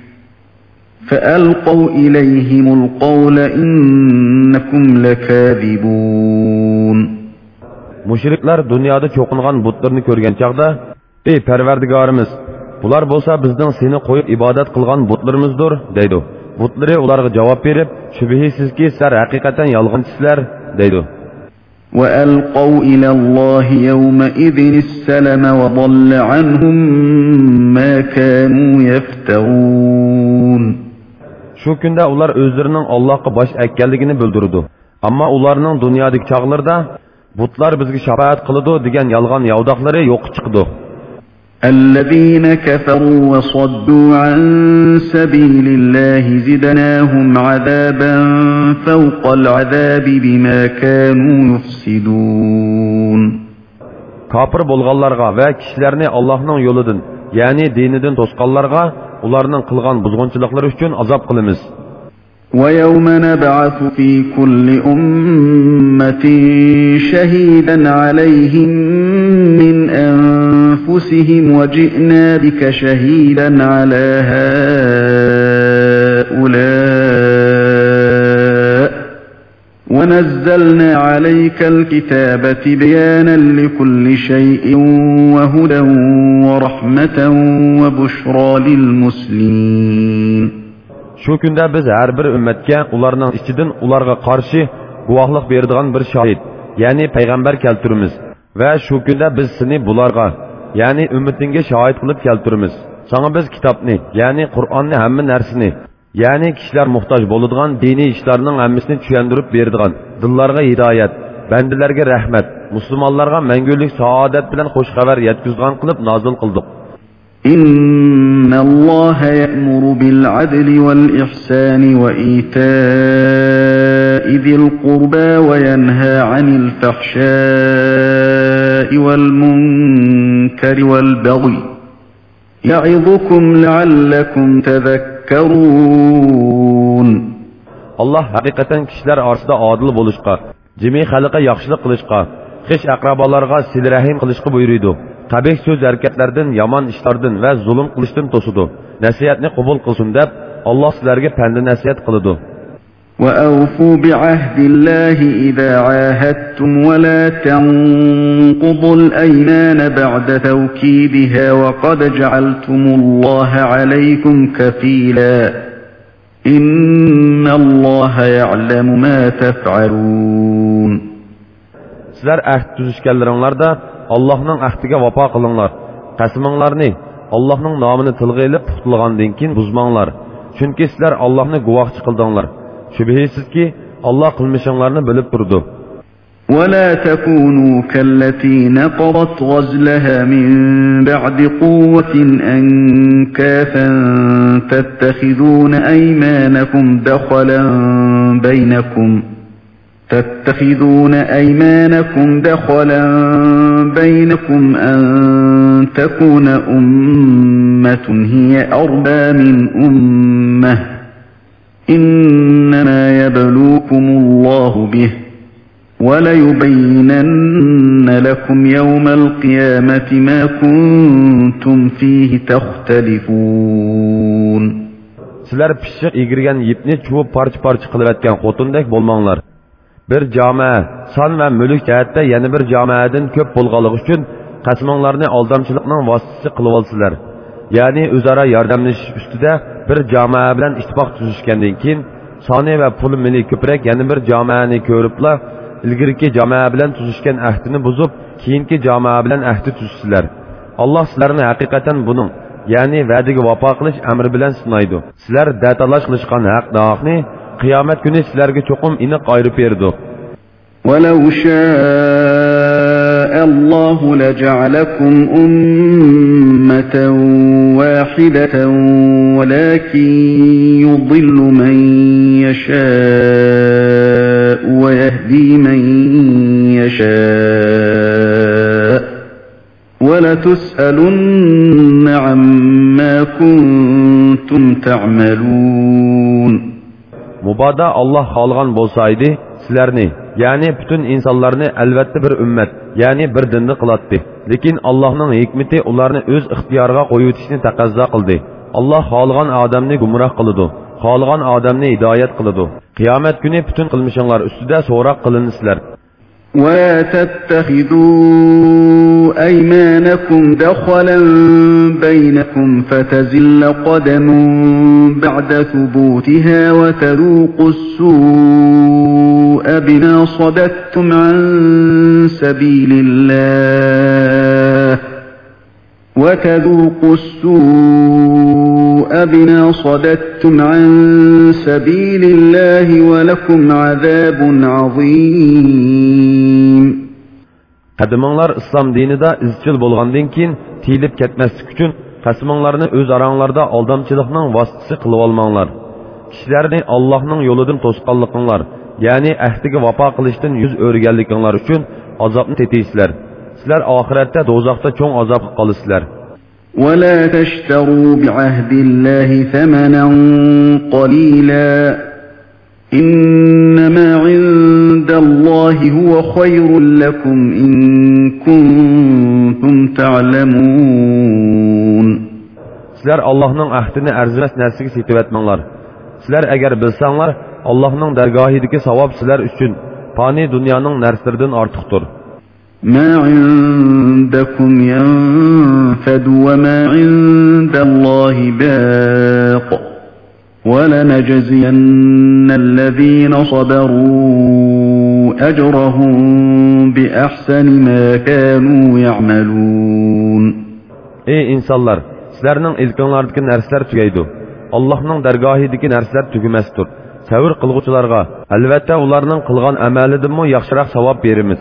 فألقوا إليهم القول إنكم لكاذبون Müşrikler dünyada çoğungan butlarını görgen çağda, Ey perverdigarimiz, bular bolsa bizden seni koyup ibadet kılgan butlarımızdır, deydi. Butları ularga cevap verip, şübihisiz sizler hakikaten yalgıncısılar, deydi. وألقوا إلى الله يومئذ السلم وضل عنهم ما كانوا يفترون shu kunda ular o'zlarining allohga bosh ekkanligini bildirdi ammo ularning dunyodagi chog'larida butlar bizga shafoat qiladi degan yolg'on yovdoqlari yo'q chiqdi الذين كفروا وصدوا عن سبيل الله زدناهم عذابا فوق العذاب بما كانوا يفسدون kofir bo'lganlarga va kishilarni allohning yo'lidan ya'ni dinidan to'sqanlarga ularning qilgan buzg'unchiliklari uchun azob qilamiz. ويوم نبعث في كل أمة شهيدا عليهم من أنفسهم وجئنا بك شهيدا على هؤلاء ونزلنا عليك الكتاب بيانا لكل شيء وهدى ورحمة وبشرى للمسلمين shu kunda biz har bir ummatga ularning ichidan ularga qarshi guvohlik beradigan bir shohid ya'ni payg'ambar keltiramiz va shu kunda biz seni bularga ya'ni ummatingga shohid qilib keltiramiz sana biz kitobni ya'ni qur'onni hamma narsani ya'ni kishilar muhtoj bo'ladigan diniy ishlarning hammasini tushuntirib beradigan dillarga hidoyat bandalarga rahmat musulmonlarga mangulik saodat bilan xush xabar yetkazgan qilib nozil إن الله يأمر بالعدل والإحسان وإيتاء ذي القربى وينهى عن الفحشاء والمنكر والبغي يعظكم لعلكم تذكرون Allah haqiqatan kishilar orasida odil bo'lishga, jimi xalqqa yaxshilik qilishga, qish aqrabolarga silrahim qilishga buyuriydi. Qabih so'z harakatlardan, yomon ishlardan va zulm qilishdan to'sidi. Nasihatni qabul qilsin deb Alloh sizlarga panda nasihat qiladi. وأوفوا بعهد الله إذا عاهدتم ولا تنقضوا الأيمان بعد توكيدها وقد جعلتم الله عليكم كفيلا إن الله يعلم ما تفعلون Sizlar ahd tuzishganlaringlarda Allohning ahdiga vafo qilinglar. Qasminglarni Allohning nomini tilga ilib puxtlagandan keyin buzmanglar. Chunki sizlar Allohni guvohchi qildinglar. Shubhisizki, Alloh qilmishinglarni bilib turdi. ولا تكونوا كالتي نقضت غزلها من بعد قوة أنكافا تتخذون أيمانكم دخلا بينكم تتخذون أيمانكم دخلا بينكم أن تكون أمة هي أربى من أمة إنما يبلوكم الله به وليبينن لكم يوم القيامة ما كنتم فيه تختلفون Sizlar pishiq egirgan yipni chuvib parcha-parcha qilayotgan xotindek bo'lmanglar. Bir jamoa son va mulk jihatda yana bir jamoadan ko'p bo'lganligi uchun qasmonglarni aldamchilikning vositasi qilib olsizlar. Ya'ni o'zaro yordamlashish ustida bir jamoa bilan ittifoq tuzishgandan keyin soni va puli mili ko'proq yana bir jamoani ko'ribla ilgirki jamoa bilan tuzishgan ahdini buzib keyingi jamoa bilan ahdi tuzsizlar alloh sizlarni haqiqatan buning ya'ni va'daga vafo qilish amri bilan sinaydi sizlar datalash qilishgan haq davoqni qiyomat kuni sizlarga cho'qim iniq ayirib berdi ولو شاء الله لجعلكم أمة واحدة ولكن يضل من يشاء ويهدي من يشاء ولتسألن عما كنتم تعملون mubodo olloh xohlagan bo'lsaydi sizlarni ya'ni butun insonlarni albatta bir ummat ya'ni bir dinni qilatdi lekin allohning hikmati ularni o'z ixtiyoriga qo'yitishni taqozo qildi alloh xohlagan odamni gumroh qiladi xohlagan odamni hidoyat qiladi qiyomat kuni butun qilmishinglar ustida so'roq qilinsizlar ولا تتخذوا أيمانكم دخلا بينكم فتزل قدم بعد ثبوتها وتذوقوا السوء بما صددتم عن سبيل الله وتذوقوا السوء بما صددتم عن سبيل الله ولكم عذاب عظيم qadiminglar islom dinida izchil bo'lgandan keyin tiyilib ketmaslik uchun qasminglarni o'z oranglarda aldamchilikning vositasi qilib olmanglar kishilarni allohning yo'lidan to'sqanliqinglar ya'ni ahdiga vafo qilishdan yuz o'rganliginglar uchun azobni teteysizlar sizlar oxiratda do'zaxda cho'ng azobga qolasizlar ولا تشتروا بعهد الله ثمنا قليلا إنما عند الله هو خير لكم إن كنتم تعلمون sizlar allohning ahdini arzimas narsaga setib etmanglar sizlar agar bilsanglar allohning dargohidagi savob sizlar uchun foniy dunyoning narsalaridan ortiqdir ما عندكم ينفد وما عند الله باق ولنجزين الذين صبروا أجرهم بأحسن ما كانوا يعملون ey insonlar sizlarning ilkinglardagi narsalar tugaydi allohning dargohidagi narsalar tugumasdir savr qilg'uvchilarga albatta ularning qilgan amalidanmi yaxshiroq savob beramiz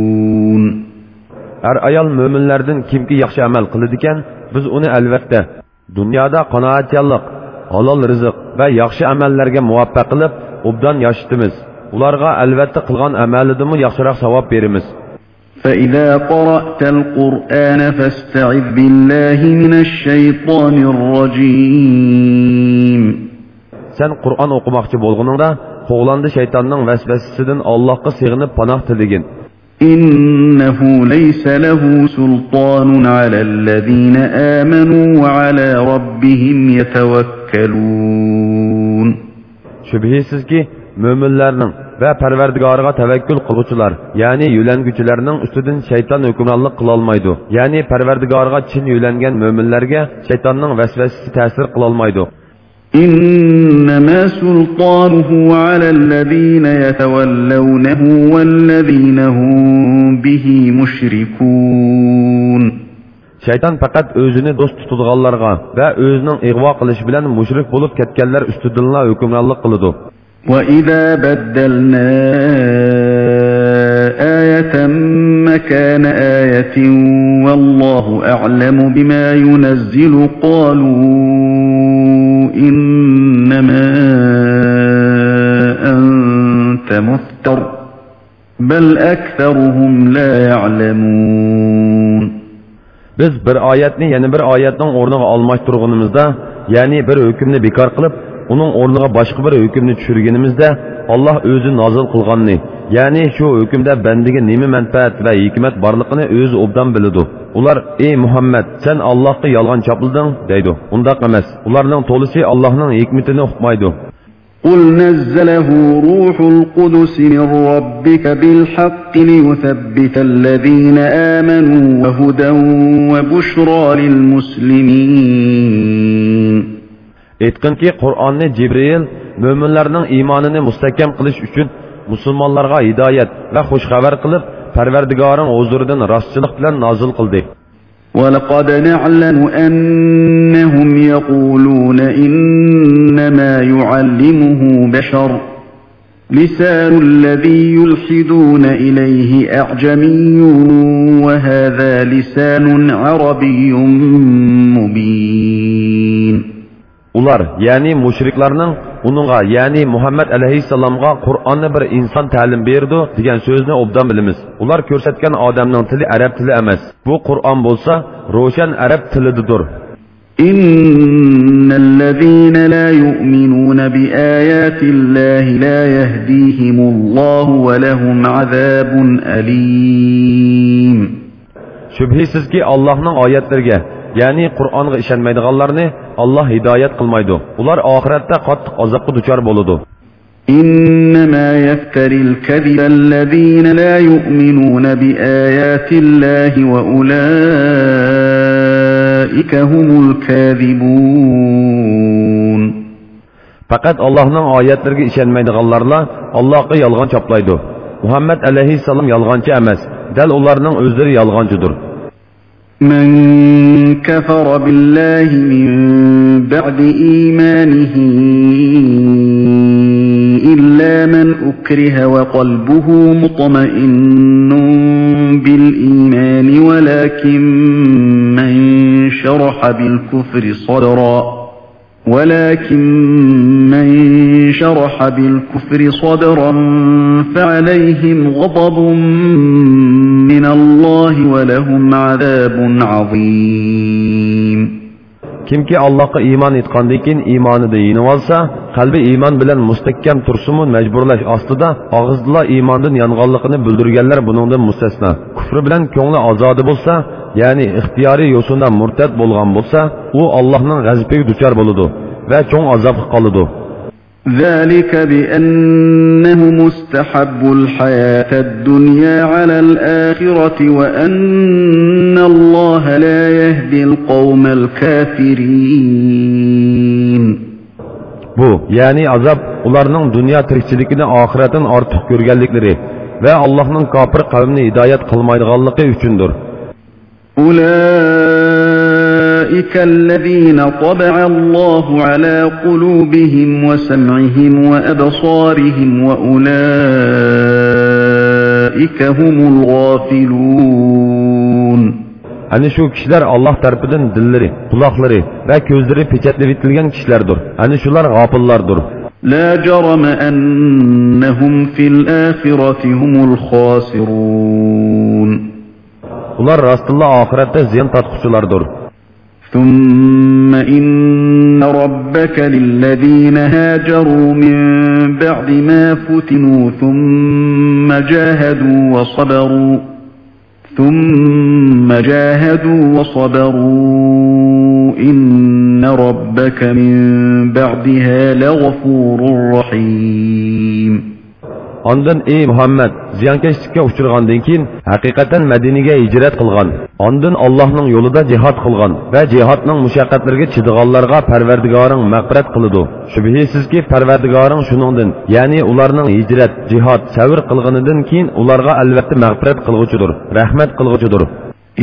Әр аял мөминләрдән кимки яхшы амал кылды икән, biz uni albatta dunyoda qanoatchanlik, halol rizq va yaxshi amallarga muvaffaq qilib, obdan yashitimiz. Ularga albatta qilgan amalidimi yaxshiroq savob beramiz. فإذا قرأت القرآن فاستعذ بالله من الشيطان الرجيم Sen Qur'on o'qimoqchi bo'lganingda, qo'g'landi shaytonning vasvasasidan Allohga sig'inib panoh Tiligin. إنه ليس له سلطان على الذين آمنوا وعلى ربهم يتوكلون Shubhisizki, mo'minlarning va Parvardigoriga tavakkul qiluvchilar, ya'ni yo'languvchilarning ustidan shayton hukmronlik qila olmaydi. Ya'ni Parvardigoriga chin yo'langan mo'minlarga shaytonning vasvasasi ta'sir qila olmaydi. إنما سلطانه على الذين يتولونه والذين هم به مشركون Shayton faqat o'zini do'st tutadiganlarga va o'zining ig'vo qilishi bilan mushrik bo'lib ketganlar ustidanla hukmronlik qiladi. وإذا بدلنا آية مكان آية والله أعلم بما ينزل قالوا إنما أنت مفتر بل أكثرهم لا يعلمون Biz bir oyatni yana bir oyatning o'rniga almashtirganimizda, ya'ni bir hukmni bekor qilib, uning o'rniga boshqa bir hukmni tushirganimizda, Alloh o'zi nozil qilganni, ya'ni shu hukmda bandiga nima manfaat va hikmat borligini o'zi obdan biladi. Ular: "Ey Muhammad, sen Allohga yolg'on chopilding" deydi. Undaq emas. Ularning to'lisi Allohning hikmatini uqmaydi. قل نزله روح القدس من ربك بالحق ليثبت الذين آمنوا وهدى وبشرى للمسلمين Aytqinki, Qur'onni Jibril mo'minlarning iymonini mustahkam qilish uchun musulmonlarga hidoyat va xush xabar qilib, Parvardigoring huzuridan rostchilik bilan nozil qildi. ولقد نعلم أنهم يقولون إنما يعلمه بشر لسان الذي يلحدون إليه أعجمي وهذا لسان عربي مبين Ular, ya'ni mushriklarning uningga, ya'ni Muhammad alayhissalomga Qur'onni bir inson ta'lim berdi degan so'zni obdan bilamiz. Ular ko'rsatgan odamning tili arab tili emas. Bu Qur'on bo'lsa, ro'shan arab tilidir. إن الذين لا يؤمنون بآيات الله لا يهديهم الله ولهم عذاب أليم Shubhisizki Allohning oyatlariga, ya'ni Qur'onga ishonmaydiganlarni Alloh hidoyat qilmaydi. Ular oxiratda qattiq azobga duchor bo'ladi. إنما يفتري الكذب الذين لا يؤمنون بآيات الله وأولئك هم الكاذبون Faqat Allohning oyatlariga ishonmaydiganlarla Allohga yolg'on choplaydi. Muhammad alayhissalom yolg'onchi emas, dal ularning o'zlari yolg'onchidir. من كفر بالله من بعد إيمانه إلا من أكره وقلبه مطمئن بالإيمان ولكن من شرح بالكفر صدرا. ولكن من شرح بالكفر صدرا فعليهم غضب من الله ولهم عذاب عظيم. كم كي الله قا إيمان إتقان ديكين إيمان دي ينوالسا قلبي إيمان بلن مستكم ترسمون مجبورلاش أصدادا أغزدلا إيمان دن ينغالقني بلدرگلر بنون دن مستثنى كفر بلن كونغل أزاد بولسا ya'ni ixtiyoriy yo'sinda murtad bo'lgan bo'lsa, u Allohning g'azabiga duchor bo'ladi va cho'ng azobga qoladi. ذلك بأنهم استحبوا الحياة الدنيا على الآخرة وأن الله لا يهدي القوم الكافرين Bu, ya'ni azob ularning dunyo tirikchiligini oxiratdan ortiq ko'rganliklari va Allohning kofir qavmni hidoyat qilmaydiganligi uchundir. أولئك الذين طبع الله على قلوبهم وسمعهم وأبصارهم وأولئك هم الغافلون Ani shu kishilar Alloh tarafidan dillari, quloqlari va ko'zlari pechatlab etilgan kishilardir. Ani shular g'ofillardir. لا جرم أنهم في الآخرة هم الخاسرون Ular rastilla oxiratda ziyon tortquchilardir. ثم إن ربك للذين هاجروا من بعد ما فتنوا ثم جاهدوا وصبروا ثم جاهدوا وصبروا إن ربك من بعدها لغفور رحيم Ondan ey Muhammad ziyonkashlikka uchragandan keyin haqiqatan Madinaga hijrat qilgan. Ondan Allohning yo'lida jihad qilgan va jihodning mushaqqatlariga chidiganlarga Parvardigoring mag'firat qiladi. Shubhisizki Parvardigoring shuningdan, ya'ni ularning hijrat, jihod, savr qilganidan keyin ularga albatta mag'firat qilg'uchidir, rahmat qilg'uchidir.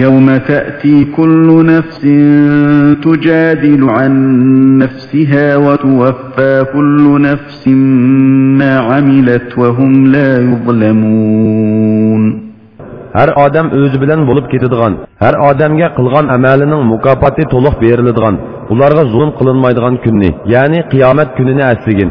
يوم تأتي كل نفس تجادل عن نفسها وتوفى كل نفس ما عملت وهم لا يظلمون. هر آدم اوز بلن بولب كتدغن هر آدم گه قلغن عمالنن مكافاتي طلح بيرلدغن ولارغا ظلم قلنمايدغن كنن يعني قيامت كننن اسلگن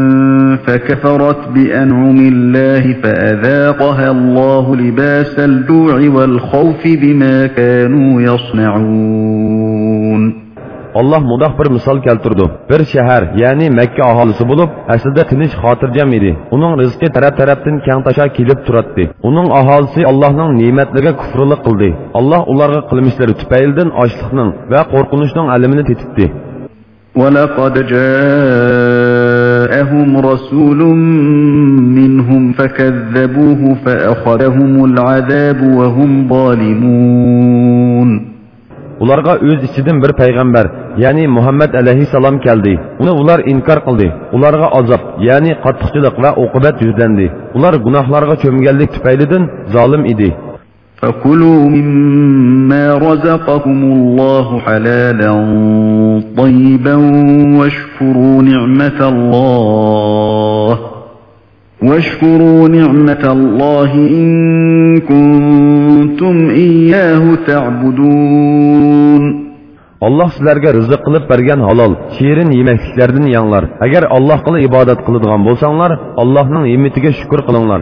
فكفرت بأنعم الله فأذاقها الله لباس الجوع والخوف بما كانوا يصنعون Allah mudoh bir misol keltirdi. Bir shahar, ya'ni Makka aholisi bo'lib, aslida tinch xotirjam edi. Uning rizqi taraf-tarafdan keng tasha kelib turadi. Uning aholisi Allohning ne'matlariga kufrlik qildi. Alloh ularga qilmishlari tufaylidan ochlikning va qo'rqinchning alamini tetibdi. ولقد جاءهم رسول منهم فكذبوه فأخذهم العذاب وهم ظالمون ularga o'z ichidan bir payg'ambar ya'ni muhammad alayhissalom keldi uni ular inkor qildi ularga azob ya'ni qattiqchilik va oqibat yuzlandi ular gunohlarga cho'mganlik tufaylidan zolim edi فكلوا مما رزقكم الله حلالا طيبا واشكروا نعمة الله واشكروا نعمة الله إن كنتم إياه تعبدون Allah sizlarga rizq qilib bergan halol, shirin yemakliklardan yanglar. Agar Alloh qilib ibodat qiladigan bo'lsanglar, Allohning ne'matiga shukr qilinglar.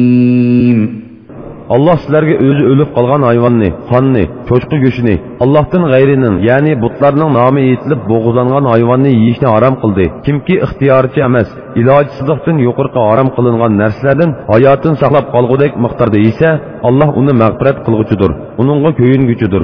Allah sizlarga o'zi o'lib qolgan hayvonni, qonni, cho'chqa go'shini, Allohdan g'ayrining, ya'ni butlarning nomi aytilib bo'g'izlangan hayvonni yeyishni harom qildi. Kimki ixtiyorchi emas, ilojsizlikdan yuqorqi harom qilingan narsalardan hayotini saqlab qolgudek miqdorda yesa, Alloh uni mag'firat qilg'uchidir, uningga ko'yinguchidir.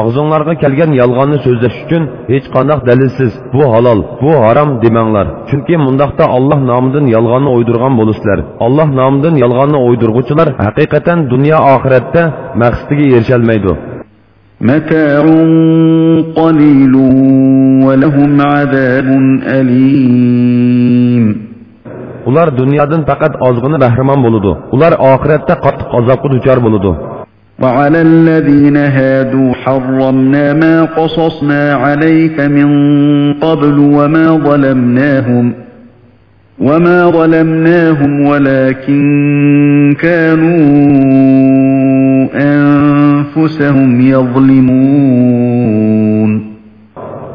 Ağzınlarga kelgan yolg'onni so'zlash uchun hech qanday dalilsiz bu halol, bu harom demanglar. Chunki mundaqda Alloh nomidan yolg'onni o'ydirgan bo'lasizlar. Alloh nomidan yolg'onni o'ydirg'uvchilar haqiqatan dunyo oxiratda maqsadiga erisha olmaydi. متاع قليل ولهم عذاب أليم Ular dunyodan faqat ozg'ina bahramon bo'ladi. Ular oxiratda qattiq azobga duchor bo'ladi. وعلى الذين هادوا حرمنا ما قصصنا عليك من قبل وما ظلمناهم وما ظلمناهم ولكن كانوا أنفسهم يظلمون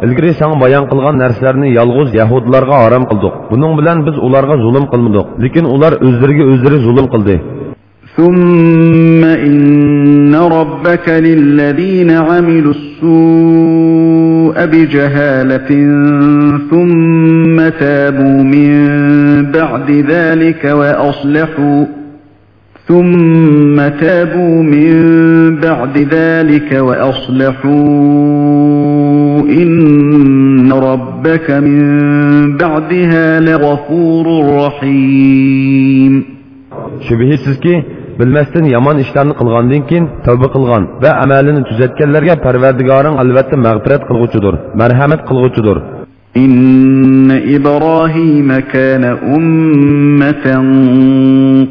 ilgari sana bayon qilgan narsalarni yolg'iz yahudlarga harom qildik buning bilan biz ularga zulm qilmadik lekin ular o'zlariga o'zlari zulm qildi ثم إن ربك للذين عملوا السوء بجهالة ثم تابوا من بعد ذلك وأصلحوا ثم تابوا من بعد ذلك وأصلحوا إن ربك من بعدها لغفور رحيم shubhisizki bilmasdan yomon ishlarni qilgandan keyin tavba qilgan va amalini tuzatganlarga parvardigoring albatta mag'firat qilg'uchidir marhamat qilg'uchidir إن إبراهيم كان أمة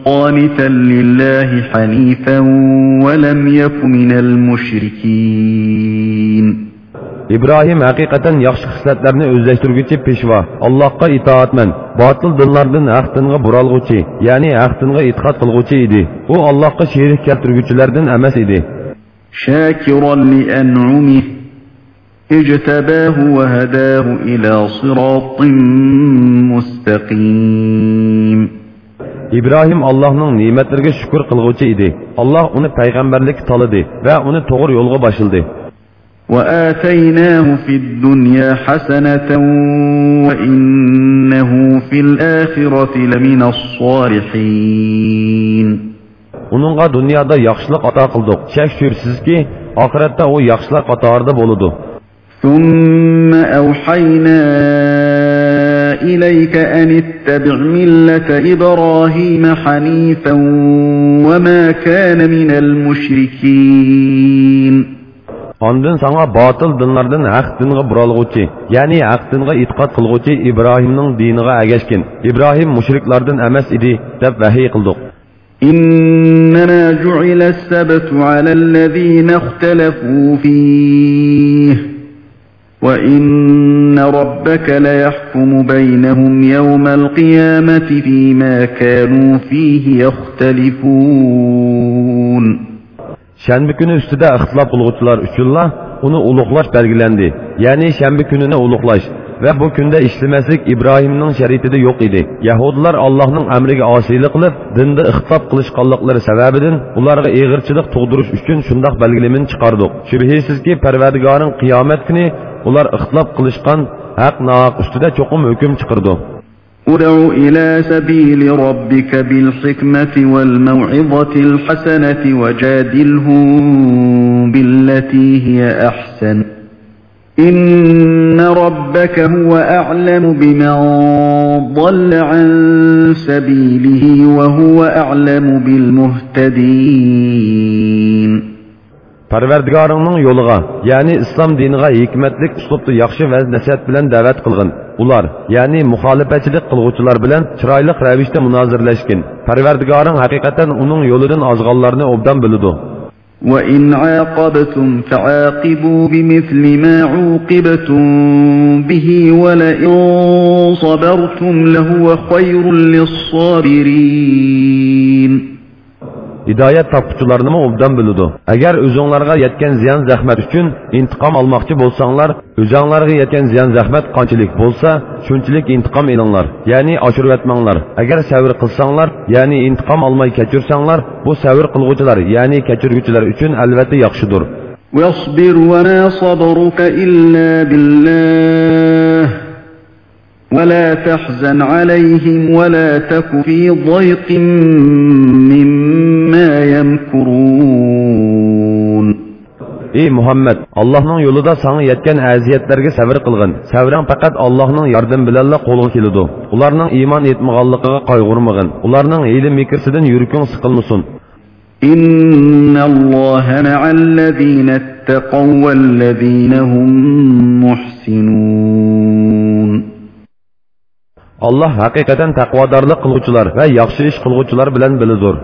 قانتا لله حنيفا ولم يك من المشركين İbrahim həqiqətən yaxşı xislətlərini özləşdirgüçi peşva, Allahqa itaatmən, batıl dinlərdən haq dinə buralğıcı, yəni haq dinə itiqad qılğıcı idi. O Allahqa şerik keltirgüçilərdən emas idi. Şakiran li en'umi ijtabahu ve hadahu ila siratin mustaqim. İbrahim Allah'ın nimetlerine şükür kılgıcı idi. Allah onu peygamberlik taladı ve onu doğru yolga başıldı. وآتيناه في الدنيا حسنة وإنه في الآخرة لمن الصالحين. Uningga dunyoda yaxshilik ato qildik. Shak shubsizki oxiratda u yaxshilar qatorida bo'ludi. ثم أوحينا إليك أن اتبع ملة إبراهيم حنيفا وما كان من المشركين. Ondan sana batıl dinlardan haq dinga buralg'uchi, ya'ni haq dinga e'tiqod qilg'uchi Ibrohimning diniga agashkin. Ibrohim mushriklardan emas edi deb vahiy qildik. إنما جعل السبت على الذين اختلفوا فيه وإن ربك ليحكم بينهم يوم القيامة فيما كانوا فيه يختلفون Shanba kuni ustida ixtilof qilguvchilar uchunla uni ulug'lash belgilandi. Ya'ni shanba kunini ulug'lash va bu kunda ishlamaslik Ibrohimning shariatida yo'q edi. Yahudlar Allohning amriga osiylik qilib, dinda ixtilof qilishganliklari sababidan ularga eg'irchilik tug'dirish uchun shundoq belgilamani chiqardik. Shubhisizki, Parvardigoring qiyomat kuni ular ixtilof qilishgan haq nohaq ustida cho'qim hukm chiqardi. أدع إلى سبيل ربك بالحكمة والموعظة الحسنة وجادلهم بالتي هي أحسن إن ربك هو أعلم بمن ضل عن سبيله وهو أعلم بالمهتدين Parvardigoringning yo'liga, ya'ni islom diniga hikmatlik uslubda yaxshi va nasihat bilan da'vat qilgin. Ular, ya'ni muxolifatchilik qilguvchilar bilan chiroyli ravishda munozirlashgin. Parvardigoring haqiqatan uning yo'lidan ozg'onlarni obdan biladi. وإن عاقبتم فعاقبوا بمثل ما عوقبتم به ولئن صبرتم لهو خير للصابرين Hidoyat topquchilarni obdan biladi. Agar o'zinglarga yetgan ziyon zahmat uchun intiqom olmoqchi bo'lsanglar, o'zinglarga yetgan ziyon zahmat qanchalik bo'lsa, shunchalik intiqom elinglar, ya'ni oshirib etmanglar. Agar savr qilsanglar, ya'ni intiqom olmay kechirsanglar, bu savr qilguvchilar, ya'ni kechirguvchilar uchun albatta yaxshidir. واصبر وما صبرك إلا بالله ولا تحزن عليهم ولا تك في ضيق مما يمكرون Ey Muhammad, Allohning yo'lida sana yetgan aziyatlarga sabr qilgin. Sabrang faqat Allohning yordami bilan qo'lga keladi. Ularning iymon etmaganligiga qayg'urmagin. Ularning ilm mikrsidan yurking siqilmasin. مع الذين اتقوا والذين هم محسنون Allah haqiqatan taqvodorlik qilguvchilar va yaxshi ish qilguvchilar bilan bilidir.